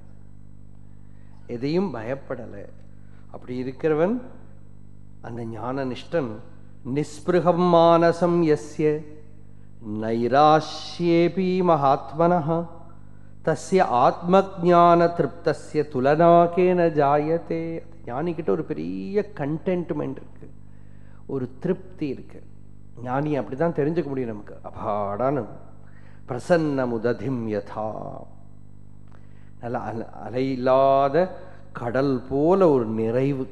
எதையும் பயப்படலை. அப்படி இருக்கிறவன் அந்த ஞான நிஷ்டன் நிஸ்பிருகம் மானசம் எஸ்ய நைராஷ்யேபி மகாத்மனः தஸ்ய ஆத்மஜான திருப்தஸ்ய துலனாக்கேன ஜாயத்தே ஞானிக்கிட்ட ஒரு பெரிய கண்டென்ட்மெண்ட் இருக்கு. ஒரு திருப்தி இருக்கு. ஞானி அப்படிதான் தெரிஞ்சுக்க முடியும் நமக்கு. அபாடான பிரசன்ன முததிம் யதா. நல்ல அலை இல்லாத கடல் போல ஒரு நிறைவு.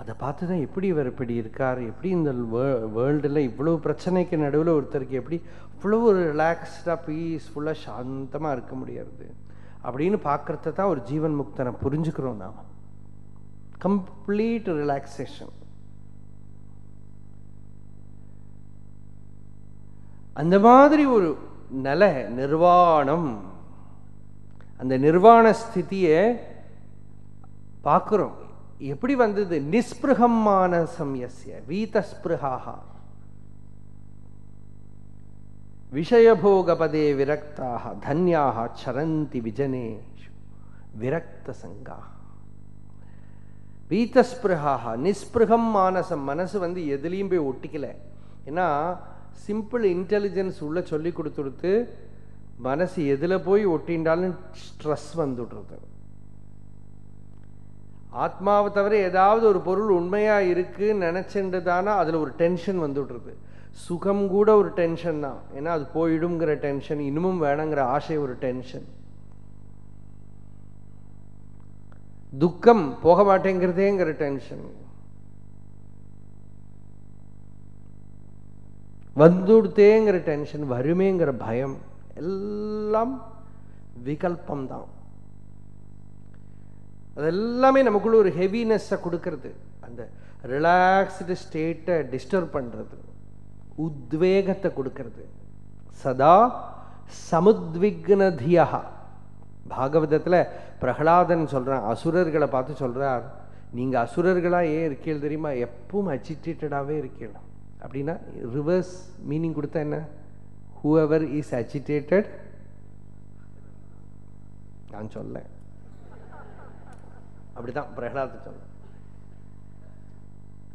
அதை பார்த்து தான் எப்படி இவர் இப்படி இருக்கார்? எப்படி இந்த வேர்ல்டில் இவ்வளோ பிரச்சனைக்கு நடுவில் ஒருத்தருக்கு எப்படி இவ்வளோ ஒரு ரிலாக்ஸ்டாக பீஸ்ஃபுல்லாக சாந்தமாக இருக்க முடியாது? அப்படின்னு பார்க்கறத தான் ஒரு ஜீவன் முக்தனை புரிஞ்சுக்கிறோம் நாம். கம்ப்ளீட் ரிலாக்ஸேஷன் அந்த மாதிரி ஒரு நிலை நிர்வாணம் அந்த நிர்வாண ஸ்திதியை பார்க்குறோம். எப்படி வந்தது? நிஸ்பிருகம் மானசம் வீதஸ்பிருகாக விஷயபோகபதே விரக்தாக தன்யாக சரந்தி விஜனே விரக்த சங்கா வீத்தஸ்பிருகாக நிஸ்பிருகம் மானசம் மனசு வந்து எதுலேயும் போய் ஒட்டிக்கல. ஏன்னா சிம்பிள் இன்டெலிஜென்ஸ் உள்ள சொல்லி கொடுத்துடுத்து மனசு எதில் போய் ஒட்டின்றாலும் ஸ்ட்ரெஸ் வந்துடுறது. ஆத்மாவை தவிர ஏதாவது ஒரு பொருள் உண்மையா இருக்குன்னு நினைச்சுட்டு தானே அதில் ஒரு டென்ஷன் வந்துடுறது. சுகம் கூட ஒரு டென்ஷன் தான். ஏன்னா அது போயிடுங்கிற டென்ஷன் இன்னமும் வேணுங்கிற ஆசை ஒரு டென்ஷன் துக்கம் போக மாட்டேங்கிறதேங்கிற டென்ஷன் வந்துடுத்தேங்கிற டென்ஷன் வருமேங்கிற பயம். எல்லாம் விகல்பம்தான். அதெல்லாமே நமக்குள்ள ஒரு ஹெவினஸ்ஸை கொடுக்கறது. அந்த ரிலாக்ஸ்டு ஸ்டேட்டை டிஸ்டர்ப் பண்ணுறது உத்வேகத்தை கொடுக்கறது. சதா சமுத்விக்னதியா பாகவதத்தில் பிரகலாதன் சொல்கிறான் அசுரர்களை பார்த்து சொல்கிறார் நீங்கள் அசுரர்களாக ஏன் இருக்கீள் தெரியுமா? எப்பவும் அச்சிட்டேட்டடாகவே இருக்கீள் அப்படின்னா ரிவர்ஸ் மீனிங் கொடுத்தா என்ன? ஹூஎவர் இஸ் அஜிடேட்டட் நான் சொல்ல அப்படிதான் பிரகலாத சொல்ல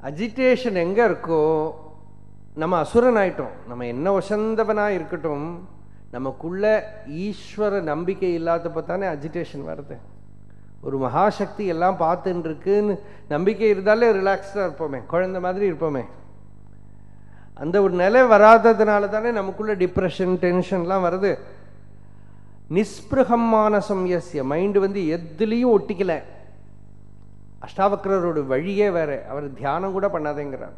அஜிடேஷன் எங்க இருக்கோ நம்ம அசுரன் ஆயிட்டோம் நம்ம என்ன வசந்தவனா இருக்கட்டும் நமக்குள்ள ஈஸ்வர நம்பிக்கை இல்லாதப்ப தானே அஜிடேஷன் வருது. ஒரு மகாசக்தி எல்லாம் பார்த்துன்னு இருக்குன்னு நம்பிக்கை இருந்தாலே ரிலாக்ஸ்டாக இருப்போமே குழந்தை மாதிரி இருப்போமே. அந்த ஒரு நிலை வராததுனால தானே நமக்குள்ள டிப்ரெஷன் டென்ஷன்லாம் வருது. நிஸ்பிருகம் மானசம் எஸ்ய மைண்டு வந்து எதுலேயும் ஒட்டிக்கல. அஷ்டாவக்கரோட வழியே வேற. அவர் தியானம் கூட பண்ணாதேங்கிறார்.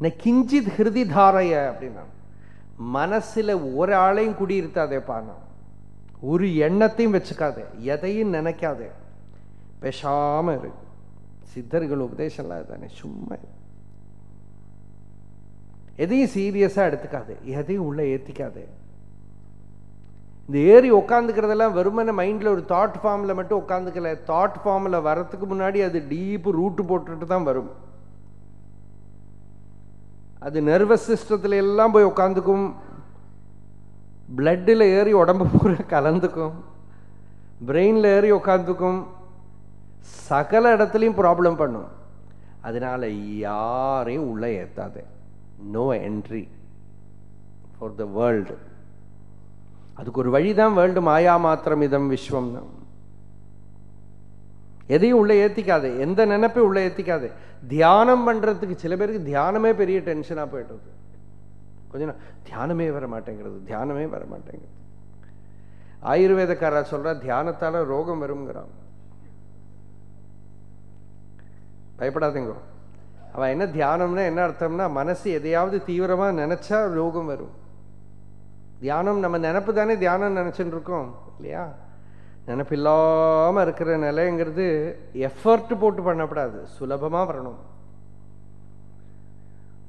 கிஞ்சித் ஹிருதி தாரைய அப்படின்னா மனசுல ஒரு ஆளையும் குடியிருத்தாதே நான் ஒரு எண்ணத்தையும் வச்சுக்காதே. எதையும் நினைக்காதே. பேசாமல் இரு. சித்தர்கள் உபதேசம்லாம் தானே சும்மா எதையும் சீரியஸாக எடுத்துக்காது. எதையும் உள்ளே ஏற்றிக்காது இந்த ஏறி உட்காந்துக்கிறதெல்லாம் வெறுமனை மைண்டில் ஒரு தாட் ஃபார்மில் மட்டும் உட்காந்துக்கல தாட் ஃபார்மில் வரத்துக்கு முன்னாடி அது டீப்பு ரூட்டு போட்டுட்டு தான் வரும். அது நர்வஸ் சிஸ்டத்தில் எல்லாம் போய் உட்காந்துக்கும் பிளட்டில் ஏறி உடம்பு பூரா கலந்துக்கும். பிரெயினில் ஏறி உட்காந்துக்கும் சகல இடத்துலையும் ப்ராப்ளம் பண்ணும். அதனால யாரையும் உள்ளே ஏற்றாது no entry for the world அதுக்கு ஒரு வழிதான் வேர்ல்டு மாயா மாத்திரம் இதம் விஸ்வம். தான் எதையும் உள்ள ஏத்திக்காது. எந்த நினைப்பையும் உள்ள ஏத்திக்காது. தியானம் பண்றதுக்கு சில பேருக்கு தியானமே பெரிய டென்ஷனா போயிட்டுருக்கு கொஞ்சம் தியானமே வர மாட்டேங்கிறது தியானமே வர மாட்டேங்கிறது. ஆயுர்வேதக்காரா சொல்ற தியானத்தால ரோகம் வருங்கிறான் பயப்படாதீங்க. அவன் என்ன தியானம்னா என்ன அர்த்தம்னா மனசு எதையாவது தீவிரமாக நினச்சா ரோகம் வரும். தியானம் நம்ம நினப்பு தானே தியானம் நினச்சின்னு இருக்கோம் இல்லையா? நினப்பில்லாமல் இருக்கிற நிலைங்கிறது எஃபர்ட் போட்டு பண்ணக்கூடாது சுலபமாக வரணும்.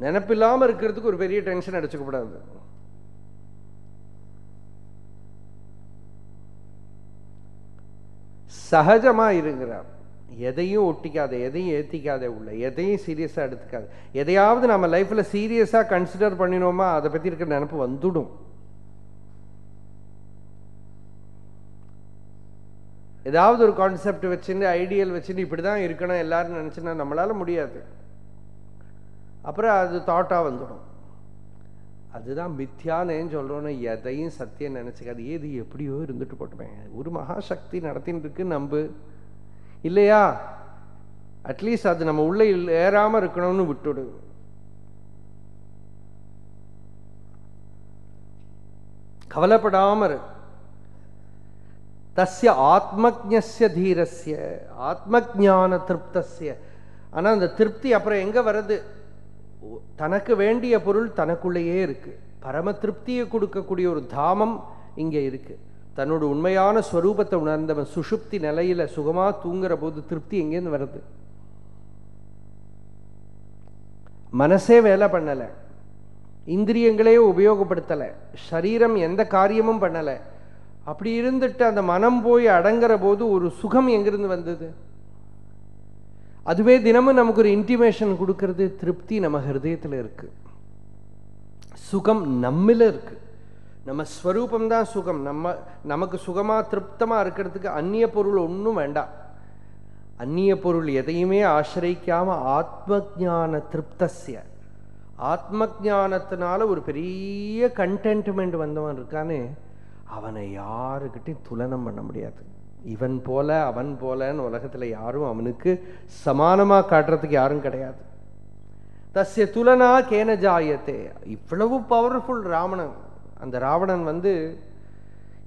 நினப்பில்லாமல் இருக்கிறதுக்கு ஒரு பெரிய டென்ஷன் அடிச்சுக்கப்படாது. சகஜமாக இருக்கிறார் எதையும் ஒட்டிக்காத எதையும் ஏற்றிக்காத உள்ள எதையும் சீரியஸாக எடுத்துக்காது. எதையாவது நம்ம லைஃப்பில் சீரியஸாக கன்சிடர் பண்ணினோமா அதை பற்றி இருக்கிற நினப்பு வந்துடும். ஏதாவது ஒரு கான்செப்ட் வச்சுட்டு ஐடியல் வச்சுட்டு இப்படி தான் இருக்கணும் எல்லாரும் நினச்சுன்னா நம்மளால முடியாது. அப்புறம் அது தாட்டாக வந்துடும். அதுதான் மித்யானேன்னு சொல்கிறோன்னு எதையும் சத்தியம் நினச்சிக்காது. ஏது எப்படியோ இருந்துட்டு போட்டுப்பேன் ஒரு மகாசக்தி நடத்தின்னு இருக்கு நம்பு. இல்லையா? அட்லீஸ்ட் அது நம்ம உள்ள ஏறாமல் இருக்கணும்னு விட்டுடு. கவலைப்படாம தஸ்ய ஆத்மஜஸ்ய தீரஸ்ய ஆத்மஜான திருப்தஸ்ய. ஆனால் அந்த திருப்தி அப்புறம் எங்கே வருது தனக்கு வேண்டிய பொருள் தனக்குள்ளேயே இருக்கு. பரம திருப்தியை கொடுக்கக்கூடிய ஒரு தாமம் இங்கே இருக்கு. தன்னோட உண்மையான ஸ்வரூபத்தை உணர்ந்தவன் சுஷுப்தி நிலையில சுகமாக தூங்குற போது திருப்தி எங்கேருந்து வருது? மனசே வேலை பண்ணலை. இந்திரியங்களே உபயோகப்படுத்தலை. சரீரம் எந்த காரியமும் பண்ணலை. அப்படி இருந்துட்டு அந்த மனம் போய் அடங்குற போது ஒரு சுகம் எங்கிருந்து வந்தது? அதுவே தினமும் நமக்கு ஒரு இன்டிமேஷன் கொடுக்கறது திருப்தி நம்ம ஹிருதயத்தில் இருக்கு. சுகம் நம்மில இருக்கு. நம்ம ஸ்வரூபம் தான் சுகம். நம்ம நமக்கு சுகமாக திருப்தமாக இருக்கிறதுக்கு அந்நிய பொருள் ஒன்றும் வேண்டாம். அந்நிய பொருள் எதையுமே ஆசிரிக்காம ஆத்ம ஜான திருப்தசிய ஆத்ம ஜானத்தினால ஒரு பெரிய கண்டென்ட்மெண்ட் வந்தவன் இருக்கான்னு அவனை யாருக்கிட்டையும் துலனம் பண்ண முடியாது. இவன் போல அவன் போலன்னு உலகத்தில் யாரும் அவனுக்கு சமானமாக காட்டுறதுக்கு யாரும் கிடையாது. தஸ்ய துலனா கேன ஜாயத்தே. இவ்வளவு பவர்ஃபுல் ராவணன். அந்த ராவணன் வந்து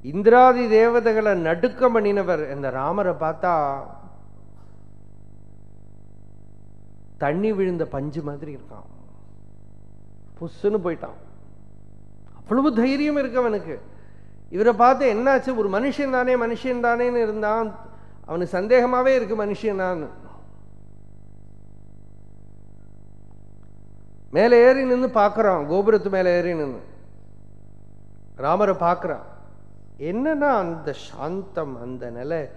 இந்திராதி தேவதைகளை நடுக்கம் பண்ணினவர். இந்த ராமரை பார்த்தா தண்ணி விழுந்த பஞ்சு மாதிரி இருக்கான். புஷ்ஷுன்னு போயிட்டான். அவ்வளவு தைரியம் இருக்கு அவனுக்கு. இவரை பார்த்து என்னாச்சு? ஒரு மனுஷன் தானே மனுஷன் தானேன்னு இருந்தான். அவனுக்கு சந்தேகமாவே இருக்கு மனுஷன் தான். மேலே ஏறி நின்று பார்க்குறான். கோபுரத்து மேலே ஏறி நின்று ராமரை பார்க்குறான் என்னன்னா அந்த சாந்தம் அந்த நிலை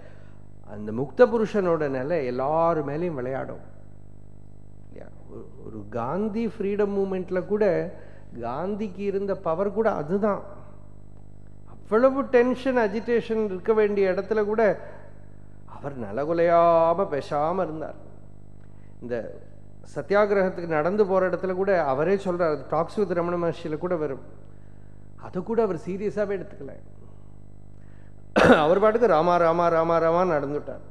அந்த முக்த புருஷனோட நிலை எல்லாரு மேலேயும் விளையாடும். ஒரு காந்தி ஃப்ரீடம் மூமெண்ட்ல கூட காந்திக்கு இருந்த பவர் கூட அதுதான். அவ்வளவு டென்ஷன் அஜிடேஷன் இருக்க வேண்டிய இடத்துல கூட அவர் நலகுலையாம பேசாம இருந்தார். இந்த சத்தியாகிரகத்துக்கு நடந்து போற இடத்துல கூட அவரே சொல்றார் டாக்ஸ் வித் ரமண மகர்ஷியில கூட வரும். அதை கூட அவர் சீரியஸாவே எடுத்துக்கல. அவர் பாட்டுக்கு ராமா ராமா ராமா ராமா நடந்துட்டார்.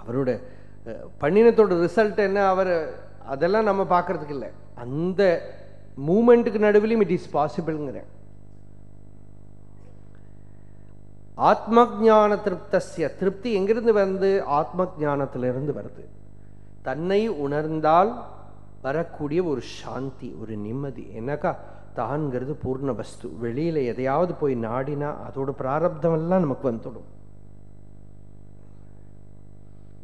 அவரோட பண்ணினத்தோட ரிசல்ட் என்ன அவர் அதெல்லாம் நம்ம பார்க்கறதுக்கு இல்லை. அந்த மூமெண்ட்டுக்கு நடுவிலையும் இட் இஸ் பாசிபிள்ங்கிறேன் ஆத்ம ஜான திருப்தசிய திருப்தி எங்கிருந்து வந்து ஆத்ம ஜானத்திலிருந்து வருது? தன்னை உணர்ந்தால் வரக்கூடிய ஒரு சாந்தி ஒரு நிம்மதி. என்னக்கா? தான்கிறது பூர்ண வஸ்து. வெளியில எதையாவது போய் நாடினா அதோட பிராரப்தம் எல்லாம் நமக்கு வந்துடும்.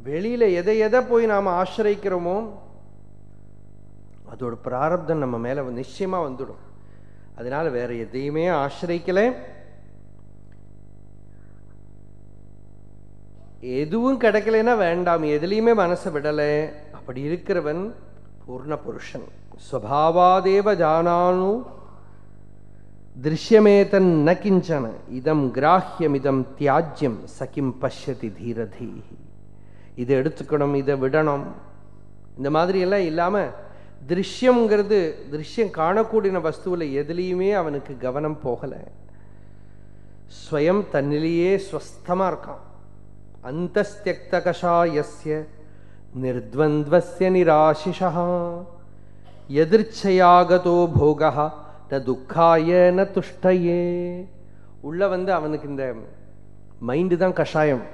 வெளியில எதை எதை போய் நாம ஆசிரிக்கிறோமோ அதோட பிராரப்தம் நம்ம மேல நிச்சயமா வந்துடும். அதனால வேற எதையுமே ஆசிரிக்கல. எதுவும் கிடைக்கலைன்னா வேண்டாம் எதுலையுமே மனசை விடலை. அப்படி இருக்கிறவன் பூர்ண புருஷன். ஸ்வபாவாதேவ ஜானானு திருஷ்யமேதன் ந கிஞ்சன இதம் கிராஹ்யம் இதம் தியாஜ்யம் சகிம் பஷ்யதி தீரதி. இதை எடுத்துக்கணும் இதை விடணும். இந்த மாதிரி எல்லாம் இல்லாம திருஷ்யங்கிறது திருஷ்யம் காணக்கூடிய வஸ்துவில் எதுலேயுமே அவனுக்கு கவனம் போகலை. ஸ்வயம் தன்னிலேயே ஸ்வஸ்தமாக இருக்கான். அந்தஸ்தியக்த கஷாயஸ்ய நிர்த்வந்த்வஸ்ய நிராசிஷா எதிர்ச்சையாகதோ போகா ந துக்காய ந துஷ்டையே. உள்ள வந்து அவனுக்கு இந்த மைண்டு தான் கஷாயம்.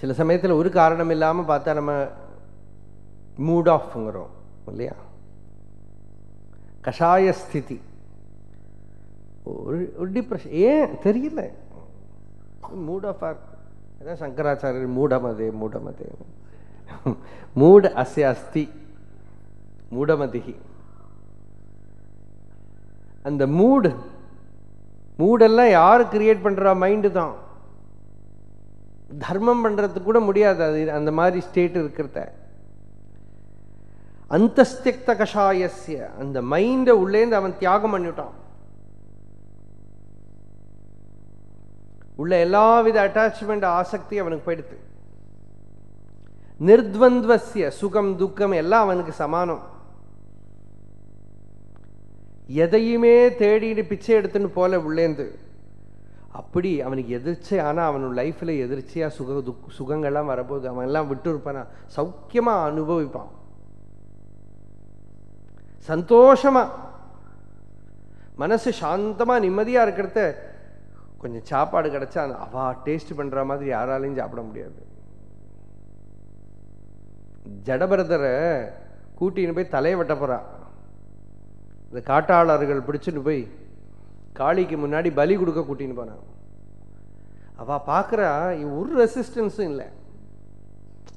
சில சமயத்தில் ஒரு காரணம் இல்லாமல் பார்த்தா நம்ம மூட் ஆஃப்ங்கிறோம் இல்லையா? கஷாய ஸ்திதி ஒரு ஒரு டிப்ரெஷன் ஏன்? தெரியல. மூட் ஆஃப் ஆர் அதான் சங்கராச்சாரியர் மூடமதே மூடமதே மூட் அஸ்ய அஸ்தி மூடமதிகி அந்த மூடு மூடெல்லாம் யார் கிரியேட் பண்ணுறா மைண்டு தான். தர்மம் பண்ணுறதுக்கு கூட முடியாது அது. அந்த மாதிரி ஸ்டேட் இருக்கிறத. அந்தஸ்தியக்த கஷாயஸ்ய அந்த மைண்டை உள்ளேந்து அவன் தியாகம் பண்ணிவிட்டான் உள்ள எல்லாவித அட்டாச்மெண்ட் ஆசக்தி அவனுக்கு போயிடுது. நிர்த்வந்த்வசிய சுகம் துக்கம் எல்லாம் அவனுக்கு சமானம். எதையுமே தேடிட்டு பிச்சை எடுத்துன்னு போல உள்ளேந்து. அப்படி அவனுக்கு எதிர்ச்சி ஆனால் அவனோட லைஃப்பில் எதிர்ச்சியாக சுக துக் சுகங்கள்லாம் வரப்போகுது. அவன் எல்லாம் விட்டு இருப்பானா சௌக்கியமாக அனுபவிப்பான். சந்தோஷமா. மனசு சாந்தமா நிம்மதியா இருக்கிறத கொஞ்சம் சாப்பாடு கிடைச்சா அந்த அவா டேஸ்ட் பண்ணுற மாதிரி யாராலையும் சாப்பிட முடியாது. ஜடபரதரை கூட்டின்னு போய் தலையை வெட்ட போகிறா இந்த காட்டாளர்கள் பிடிச்சின்னு போய் காளிக்கு முன்னாடி பலி கொடுக்க கூட்டின்னு போனான் அவள் பார்க்குறா ஒரு ரெசிஸ்டன்ஸும் இல்லை.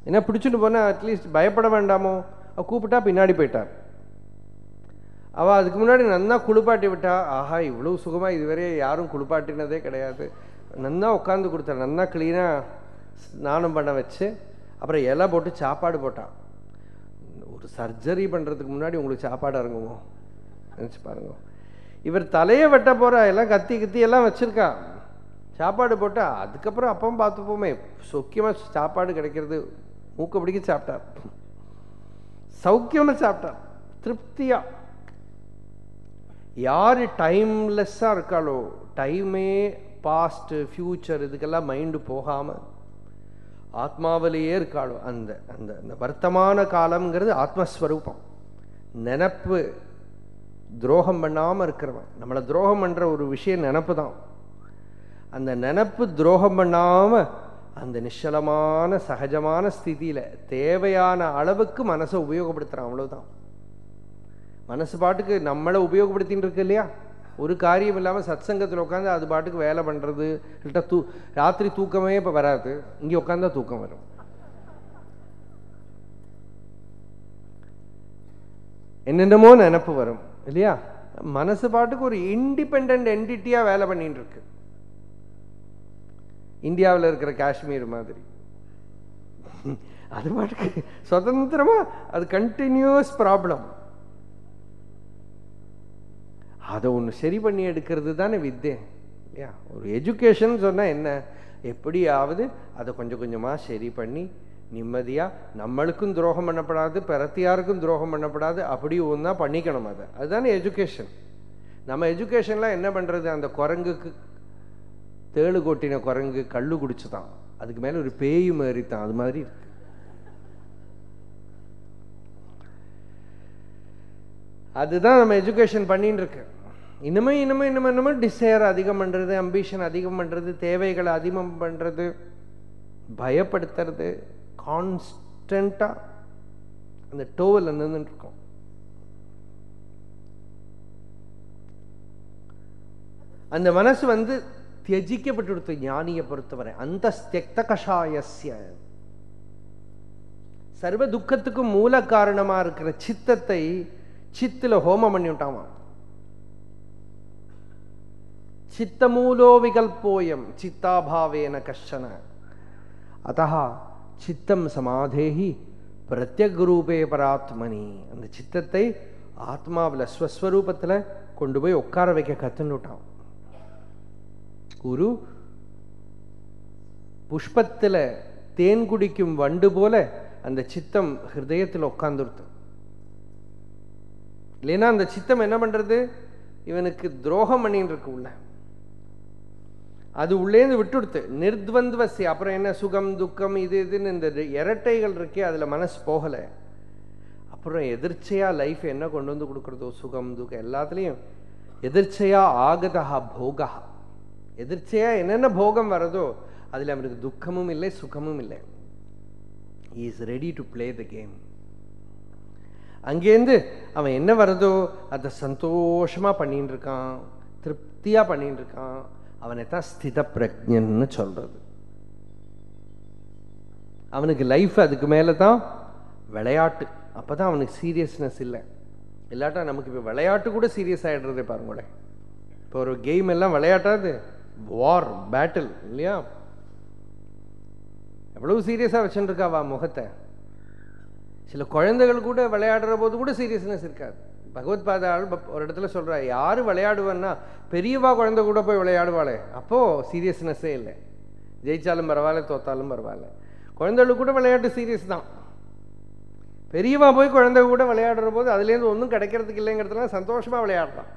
ஏன்னா பிடிச்சிட்டு போனால் அட்லீஸ்ட் பயப்பட வேண்டாமோ? அவள் கூப்பிட்டா பின்னாடி போயிட்டார் அவள் அதுக்கு முன்னாடி நன்னா குளிப்பாட்டி விட்டா ஆஹா இவ்வளோ சுகமா இதுவரை யாரும் குளிப்பாட்டினதே கிடையாது. நன்னா உட்காந்து கொடுத்தா நன்னா க்ளீனாக ஸ்நானம் பண்ண வச்சு அப்புறம் இலை போட்டு சாப்பாடு போட்டான். ஒரு சர்ஜரி பண்ணுறதுக்கு முன்னாடி உங்களுக்கு சாப்பாடு இறங்குவோம் நினச்சி பாருங்க. இவர் தலையை வெட்ட போகிறா எல்லாம் கத்தி கத்தி எல்லாம் வச்சிருக்கா சாப்பாடு போட்டா அதுக்கப்புறம் அப்பவும் பார்த்துப்போமே. சொக்கியமாக சாப்பாடு கிடைக்கிறது. மூக்க பிடிக்க சாப்பிட்டார். சௌக்கியமாக சாப்பிட்டார். திருப்தியா. யார் டைம்லெஸ்ஸாக இருக்காளோ டைமே பாஸ்ட்டு ஃப்யூச்சர் இதுக்கெல்லாம் மைண்டு போகாமல் ஆத்மாவிலேயே இருக்காளோ அந்த அந்த அந்த வர்த்தமான காலம்ங்கிறது ஆத்மஸ்வரூபம். நினப்பு துரோகம் பண்ணாமல் இருக்கிறவன். நம்மளை துரோகம் பண்ணுற ஒரு விஷயம் நினப்பு தான். அந்த நினப்பு துரோகம் பண்ணாமல் அந்த நிச்சலமான சகஜமான ஸ்திதியில் தேவையான அளவுக்கு மனசை உபயோகப்படுத்துகிறான் அவ்வளோதான் மனசு பாட்டுக்கு நம்மளை உபயோகப்படுத்தின்னு இருக்கு இல்லையா? ஒரு காரியம் இல்லாமல் சத்சங்கத்தில் உட்காந்து அது பாட்டுக்கு வேலை பண்ணுறது இல்லட்டா தூ ராத்திரி தூக்கமே இப்போ வராது. இங்கே உட்காந்தா தூக்கம் வரும். என்னென்னமோ நினப்பு வரும் இல்லையா? மனசு பாட்டுக்கு ஒரு இண்டிபெண்ட் என்டிட்டியாக வேலை பண்ணிட்டு இருக்கு. இந்தியாவில் இருக்கிற காஷ்மீர் மாதிரி. அது பாட்டுக்கு சுதந்திரமா அது கண்டினியூஸ் ப்ராப்ளம் அதை ஒன்று சரி பண்ணி எடுக்கிறது தானே வித்தே. இல்லையா ஒரு எஜுகேஷன் சொன்னால் என்ன? எப்படியாவது அதை கொஞ்சம் கொஞ்சமாக சரி பண்ணி நிம்மதியாக நம்மளுக்கும் துரோகம் பண்ணப்படாது பிறத்தியாருக்கும் துரோகம் பண்ணப்படாது அப்படி ஒன்றா பண்ணிக்கணும் அதை. அதுதானே எஜுகேஷன் நம்ம எஜுகேஷன்லாம் என்ன பண்ணுறது அந்த குரங்குக்கு தேளு கொட்டின குரங்கு கல் குடிச்சு தான் அதுக்கு மேலே ஒரு பேய் தான் அது மாதிரி இருக்கு. அதுதான் நம்ம எஜுகேஷன் பண்ணின்னு இருக்கு. இனிமே இன்னுமே இன்னுமே இன்னுமே டிசையர் அதிகம் பண்ணுறது அம்பிஷன் அதிகம் பண்ணுறது தேவைகளை அதிகம் பண்ணுறது பயப்படுத்துறது கான்ஸ்டண்ட்டாக அந்த டோவில் நின்றுட்டு அந்த மனசு வந்து தியஜிக்கப்பட்டு ஞானியை பொறுத்தவரை. அந்த ஸ்தியக்த கஷாயசிய சர்வ துக்கத்துக்கும் மூல காரணமா இருக்கிற சித்தத்தை சித்துல ஹோமம் பண்ணிவிட்டாமா? சித்தமூலோ விகல்போயம் சித்தாபாவேன கஷன அத்த சித்தம் சமாதேகி பிரத்யக்ரூபே பராத்மனி. அந்த சித்தத்தை ஆத்மாவில் ஸ்வஸ்வரூபத்தில் கொண்டு போய் உட்கார வைக்க கற்றுன்னுட்டான் குரு புஷ்பத்தில் தேன் குடிக்கும் வண்டு போல அந்த சித்தம் ஹிருதயத்தில் உட்காந்துருத்து இல்லைன்னா அந்த சித்தம் என்ன பண்றது? இவனுக்கு துரோகம் பண்ணின்னு இருக்கு உள்ள. அது உள்ளேந்து விட்டுடுத்து. நிர்த்வந்த்வசி அப்புறம் என்ன சுகம் துக்கம் இது இதுன்னு இந்த இரட்டைகள் இருக்கே அதுல மனசு போகல. அப்புறம் எதிர்ச்சையா லைஃப் என்ன கொண்டு வந்து கொடுக்கறதோ சுகம் துக்கம் எல்லாத்துலேயும் எதிர்ச்சையா ஆகதா போகா எதிர்ச்சையா என்னென்ன போகம் வரதோ அதில் அவனுக்கு துக்கமும் இல்லை சுகமும் இல்லை. Is ready to play the game அங்கேருந்து அவன் என்ன வருதோ அதை சந்தோஷமாக பண்ணின்னு இருக்கான் திருப்தியாக பண்ணின்னு இருக்கான் அவனை தான் ஸ்தித பிரஜன்னு சொல்றது. அவனுக்கு லைஃப் அதுக்கு மேலே தான் விளையாட்டு. அப்போ தான் அவனுக்கு சீரியஸ்னஸ் இல்லை. இல்லாட்டா நமக்கு இப்போ விளையாட்டு கூட சீரியஸ் ஆகிடுறதே பாருங்களேன். இப்போ ஒரு கேம் எல்லாம் விளையாட்டாது வார் பேட்டில் இல்லையா? எவ்வளவு சீரியஸாக வச்சுருக்காவா முகத்தை? சில குழந்தைகள் கூட விளையாடுற போது கூட சீரியஸ்னஸ் இருக்காது. பகவத் ஒரு இடத்துல சொல்கிறார் யார் விளையாடுவேன்னா பெரியவா குழந்தை கூட போய் விளையாடுவாளே. அப்போது சீரியஸ்னஸ்ஸே இல்லை. ஜெயிச்சாலும் பரவாயில்ல தோத்தாலும் பரவாயில்ல. குழந்தைகளுக்கு கூட விளையாட்டு சீரியஸ் தான். பெரியவா போய் குழந்தை கூட விளையாடுற போது அதுலேருந்து ஒன்றும் கிடைக்கிறதுக்கு இல்லைங்கிறதுலாம் சந்தோஷமாக விளையாடலாம்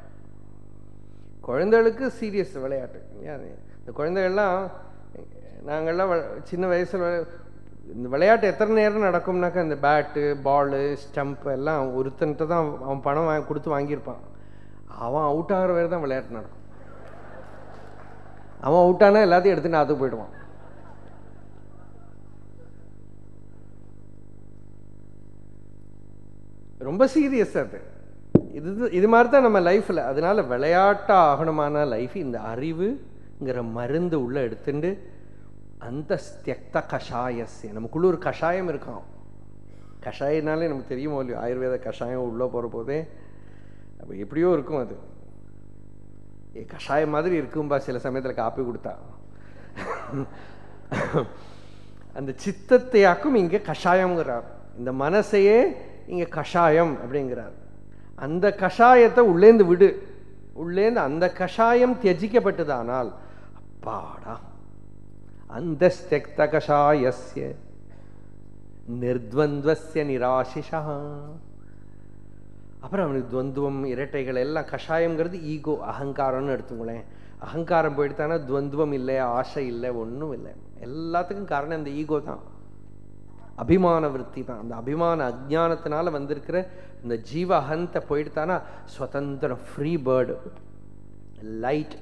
குழந்தைகளுக்கு சீரியஸ் விளையாட்டு. இந்த குழந்தைகள்லாம் நாங்கள்லாம் சின்ன வயசில் இந்த விளையாட்டு எத்தனை நேரம் நடக்கும்னாக்கா இந்த பேட்டு பாலு ஸ்டம்ப் எல்லாம் ஒருத்தன்ட்டு தான் அவன் பணம் வாங்கி கொடுத்து வாங்கியிருப்பான். அவன் அவுட் ஆகிற வேறு தான் விளையாட்டு நடக்கும். அவன் அவுட் ஆனால் எல்லாத்தையும் எடுத்துட்டு அது போயிடுவான். ரொம்ப சீரியஸ் அது. இது இது மாதிரி தான் நம்ம லைஃப்பில் அதனால விளையாட்டா ஆகணுமான லைஃப் இந்த அறிவுங்கிற மருந்து உள்ள எடுத்துட்டு அந்த தியக்த கஷாயஸ்ய. நமக்குள்ள ஒரு கஷாயம் இருக்கும். கஷாயினாலே நமக்கு தெரியுமோ இல்லையோ? ஆயுர்வேத கஷாயம் உள்ளே போகிற போதே. அப்போ எப்படியோ இருக்கும் அது. ஏ கஷாயம் மாதிரி இருக்கும்பா சில சமயத்தில் காப்பி கொடுத்தா. அந்த சித்தத்தையாக்கும் இங்கே கஷாயம்ங்கிறார். இந்த மனசையே இங்கே கஷாயம் அப்படிங்கிறார். அந்த கஷாயத்தை உள்ளேந்து விடு. உள்ளேந்து அந்த கஷாயம் தியஜிக்கப்பட்டதானால் அப்பாடா. அந்த கஷாயஸ்ய நிராசிஷா அப்புறம் அவனுக்கு துவந்துவம் இரட்டைகள் எல்லாம் கஷாயங்கிறது ஈகோ அகங்காரம்னு எடுத்துங்களேன் அகங்காரம் போயிடுத்தானா துவந்துவம் இல்லை ஆசை இல்லை ஒன்றும் இல்லை. எல்லாத்துக்கும் காரணம் அந்த ஈகோ தான். அபிமான விற்பி தான். அந்த அபிமான அஜானத்தினால வந்திருக்கிற இந்த ஜீவ அகந்தை போயிடுத்தானா சுதந்திரம் ஃப்ரீ பேர்டு லைட்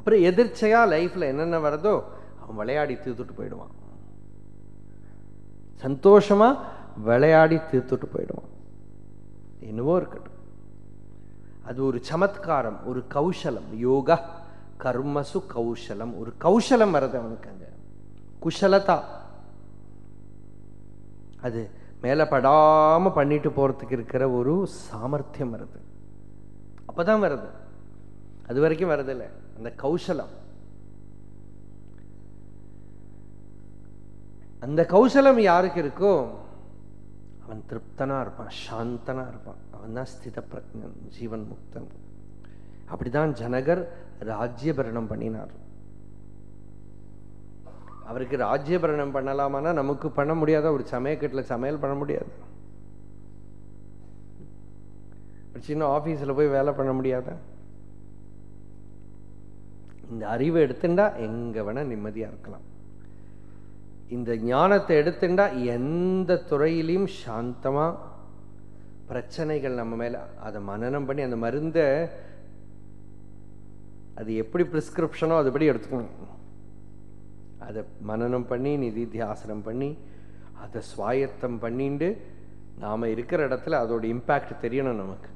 அப்புறம் எதிர்ச்சையா லைஃப்பில் என்னென்ன வருதோ அவன் விளையாடி தீர்த்துட்டு போயிடுவான். சந்தோஷமா விளையாடி தீர்த்துட்டு போயிடுவான். என்னவோ இருக்கட்டும். அது ஒரு சமத்காரம் ஒரு கௌசலம் யோகா கர்மசு கௌசலம் ஒரு கௌசலம் வருது அவனுக்கு அங்க. குஷலதா. அது மேல படாம பண்ணிட்டு போறதுக்கு இருக்கிற ஒரு சாமர்த்தியம் வருது அப்பதான் வருது அது வரைக்கும் வரதில்லை அந்த கௌசலம். அந்த கௌசலம் யாருக்கு இருக்கோ அவன் திருப்தனா இருப்பான் சாந்தனா இருப்பான். அவன் தான் ஸ்தித பிரஜன் ஜீவன் முக்தன். அப்படிதான் ஜனகர் ராஜ்யபரணம் பண்ணினார். அவருக்கு ராஜ்யபரணம் பண்ணலாமான்னா நமக்கு பண்ண முடியாத ஒரு சமயக்கட்டில் சமையல் பண்ண முடியாது. ஒரு சின்ன ஆஃபீஸில் போய் வேலை பண்ண முடியாத? இந்த அறிவை எடுத்துட்டா எங்க வேணா நிம்மதியா இருக்கலாம். இந்த ஞானத்தை எடுத்துட்டா எந்த துறையிலையும் சாந்தமா பிரச்சனைகள் நம்ம மேல அதை மனநம் பண்ணி அந்த மருந்தை அது எப்படி பிரிஸ்கிரிப்ஷனோ அதுபடி எடுத்துக்கணும். அதை மனநம் பண்ணி நிதி தியாசனம் பண்ணி அதை சுவாயத்தம் பண்ணிட்டு நாம் இருக்கிற இடத்துல அதோட இம்பேக்ட் தெரியணும் நமக்கு.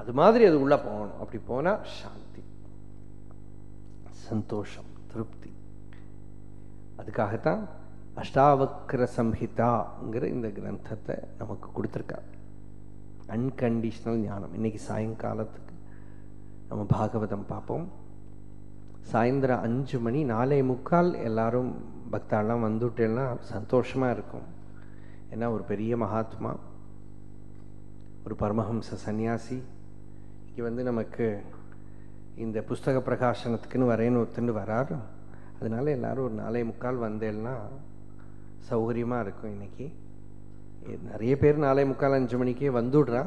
அது மாதிரி அது உள்ளே போகணும். அப்படி போனால் சாந்தி சந்தோஷம் திருப்தி. அதுக்காகத்தான் அஷ்டாவக்கர சம்ஹிதாங்கிற இந்த கிரந்தத்தை நமக்கு கொடுத்துருக்கா அன்கண்டிஷ்னல் ஞானம். இன்னைக்கு சாயங்காலத்துக்கு நம்ம பாகவதம் பார்ப்போம். சாயந்தரம் அஞ்சு மணி நாலே முக்கால் எல்லாரும் பக்தாலாம் வந்துட்டேன்னா சந்தோஷமாக இருக்கும். ஏன்னா ஒரு பெரிய மகாத்மா ஒரு பரமஹம்ச சன்னியாசி இங்கே வந்து நமக்கு இந்த புஸ்தக பிரகாசனத்துக்குன்னு வரேன்னு ஒருத்தண்டு வராரு. அதனால எல்லோரும் ஒரு நாளே முக்கால் வந்தேன்னா சௌகரியமாக இருக்கும் இன்றைக்கி நிறைய பேர் நாளே முக்கால் அஞ்சு மணிக்கே வந்துடுறா.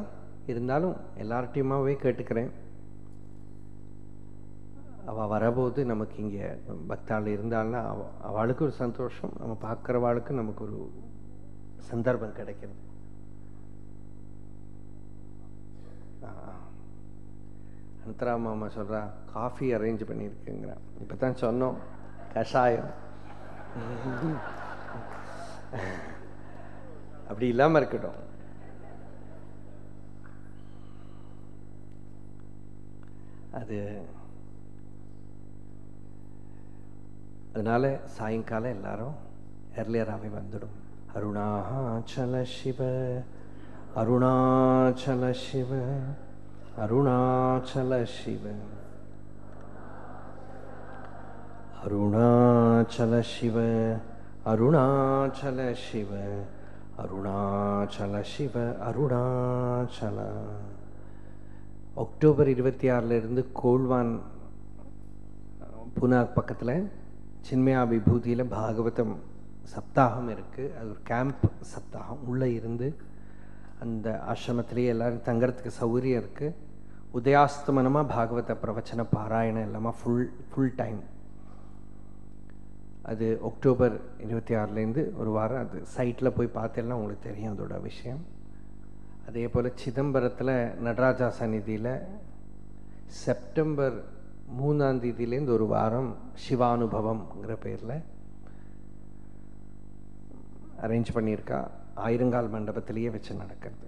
இருந்தாலும் எல்லார்ட்டையுமாவே கேட்டுக்கிறேன். அவள் வரபோது நமக்கு இங்கே பக்தாள் இருந்தாள்னா அவ அவளுக்கு ஒரு சந்தோஷம். நம்ம பார்க்குறவாளுக்கு நமக்கு ஒரு சந்தர்ப்பம் கிடைக்கிறது. அந்தரா மாமா சொல்கிறா காஃபி அரேஞ்ச் பண்ணியிருக்குங்கிறான் இப்போ தான் சொன்னோம் கஷாயம். அப்படி இல்லாமல் இருக்கட்டும். அது அதனால சாயங்காலம் எல்லாரும் எர்லியராகவே வந்துடும். அருணாச்சல சிவ அருணாச்சல சிவ. அருணாச்சல சிவ அருணாச்சல சிவ அருணாச்சல. சிவ அருணாச்சல சிவ அருணாச்சல அக்டோபர் இருபத்தி ஆறிலிருந்து கோல்வான் புனாக் பக்கத்தில் சின்மயா விபூதியில் பாகவதம் சப்தாகம் இருக்குது அது ஒரு கேம்ப் சப்தாகம். உள்ளே இருந்து அந்த ஆசிரமத்திலேயே எல்லோரும் தங்குறதுக்கு சௌகரியம் இருக்குது உதயாஸ்தமனமாக பாகவத பிரவச்சன பாராயணம் இல்லாமல் ஃபுல் ஃபுல் டைம் அது அக்டோபர் இருபத்தி ஆறுலேருந்து ஒரு வாரம் அது சைட்டில் போய் பார்த்தேன்னா உங்களுக்கு தெரியும் அதோட விஷயம். அதே போல் சிதம்பரத்தில் நடராஜா சந்நிதியில் செப்டம்பர் மூணாம் தேதியிலேருந்து ஒரு வாரம் சிவானுபவம்ங்கிற பேரில் அரேஞ்ச் பண்ணியிருக்கா. ஆயிரங்கால் மண்டபத்திலேயே வச்சு நடக்கிறது.